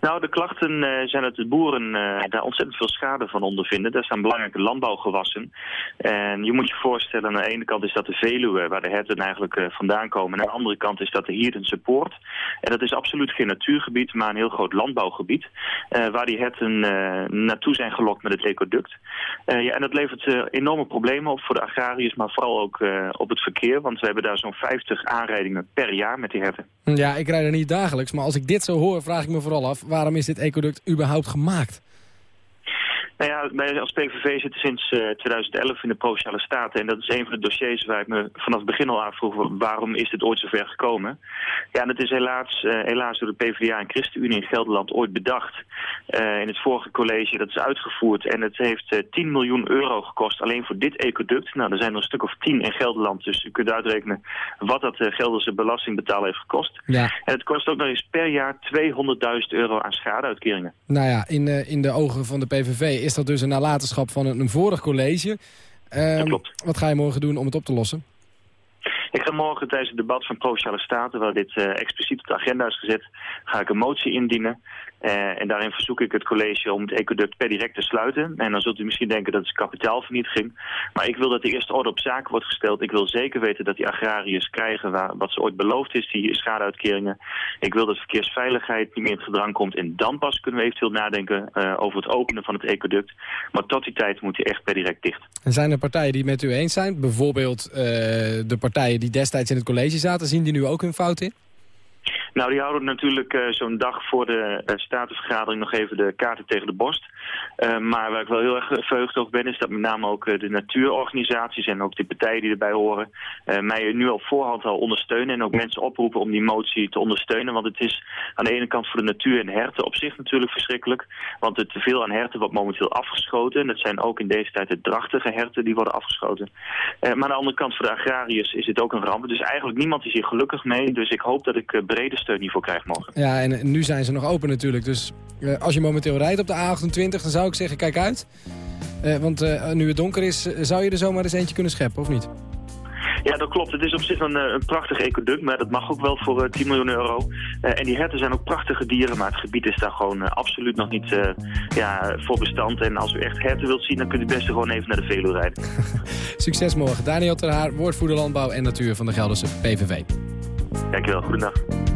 S32: Nou, de klachten eh, zijn dat de boeren eh, daar ontzettend veel schade van ondervinden. Dat zijn belangrijke landbouwgewassen. En je moet je voorstellen, aan de ene kant is dat de Veluwe, waar de herten eigenlijk eh, vandaan komen. En aan de andere kant is dat de Hierdense Poort. En dat is absoluut geen natuurgebied, maar een heel groot landbouwgebied. waar die herten naartoe zijn gelokt met het ecoduct. Ja, en dat levert enorme problemen op voor de agrariërs, maar vooral ook op het verkeer. Want we hebben daar zo'n 50 aanrijdingen per jaar met die herten.
S3: Ja, ik rijd er niet dagelijks, maar als ik dit zo hoor, vraag ik me vooral af... waarom is dit ecoduct überhaupt gemaakt?
S32: Nou ja, wij als PVV zitten sinds eh, 2011 in de Provinciale Staten. En dat is een van de dossiers waar ik me vanaf het begin al afvroeg... waarom is dit ooit zover gekomen? Ja, en dat is helaas, eh, helaas door de PvdA en ChristenUnie in Gelderland ooit bedacht. eh, in het vorige college, dat is uitgevoerd. En het heeft eh, 10 miljoen euro gekost alleen voor dit ecoduct. Nou, er zijn er een stuk of 10 in Gelderland. Dus u kunt uitrekenen wat dat eh, Gelderse belastingbetaler heeft gekost.
S3: Ja.
S32: En het kost ook nog eens per jaar 200.000 euro aan schadeuitkeringen.
S3: Nou ja, in, eh, in de ogen van de PVV is dat dus een nalatenschap van een, een vorig college. Ehm, Wat ga je morgen doen om het op te lossen?
S32: Ik ga morgen tijdens het debat van Provinciale Staten, waar dit eh, expliciet op de agenda is gezet, ga ik een motie indienen. Eh, en daarin verzoek ik het college om het ecoduct per direct te sluiten. En dan zult u misschien denken dat is kapitaalvernietiging. Maar ik wil dat de eerste orde op zaken wordt gesteld. Ik wil zeker weten dat die agrariërs krijgen waar, wat ze ooit beloofd is, die schadeuitkeringen. Ik wil dat verkeersveiligheid niet meer in gedrang komt. En dan pas kunnen we eventueel nadenken eh, over het openen van het ecoduct. Maar tot die tijd moet hij echt per direct dicht.
S3: En zijn er partijen die met u eens zijn? Bijvoorbeeld eh, de partijen die destijds in het college zaten. Zien die nu ook hun fout in?
S32: Nou, die houden natuurlijk eh, zo'n dag voor de eh, statenvergadering nog even de kaarten tegen de borst. Eh, maar waar ik wel heel erg verheugd over ben, is dat met name ook eh, de natuurorganisaties en ook de partijen die erbij horen, eh, mij nu al voorhand al ondersteunen en ook mensen oproepen om die motie te ondersteunen. Want het is aan de ene kant voor de natuur en herten op zich natuurlijk verschrikkelijk. Want het teveel aan herten wordt momenteel afgeschoten. En dat zijn ook in deze tijd de drachtige herten die worden afgeschoten. Maar aan de andere kant voor de agrariërs is het ook een ramp. Dus eigenlijk niemand is hier gelukkig mee. Dus ik hoop dat ik brede steun hiervoor krijg morgen.
S3: Ja, en nu zijn ze nog open natuurlijk. Dus als je momenteel rijdt op de A28, dan zou ik zeggen, kijk uit. Eh, want eh, nu het donker is, eh, zou je er zomaar eens eentje kunnen scheppen, of niet?
S32: Ja, dat klopt. Het is op zich een, een prachtig ecoduct, maar dat mag ook wel voor eh, 10 miljoen euro. En die herten zijn ook prachtige dieren, maar het gebied is daar gewoon absoluut nog niet ja, voor bestand. En als u echt herten wilt zien, dan kunt u best gewoon even naar de Veluwe rijden.
S3: Succes morgen. Daniel Terhaar, woordvoerder Landbouw en Natuur van de Gelderse PVV.
S32: Dankjewel, goedendag.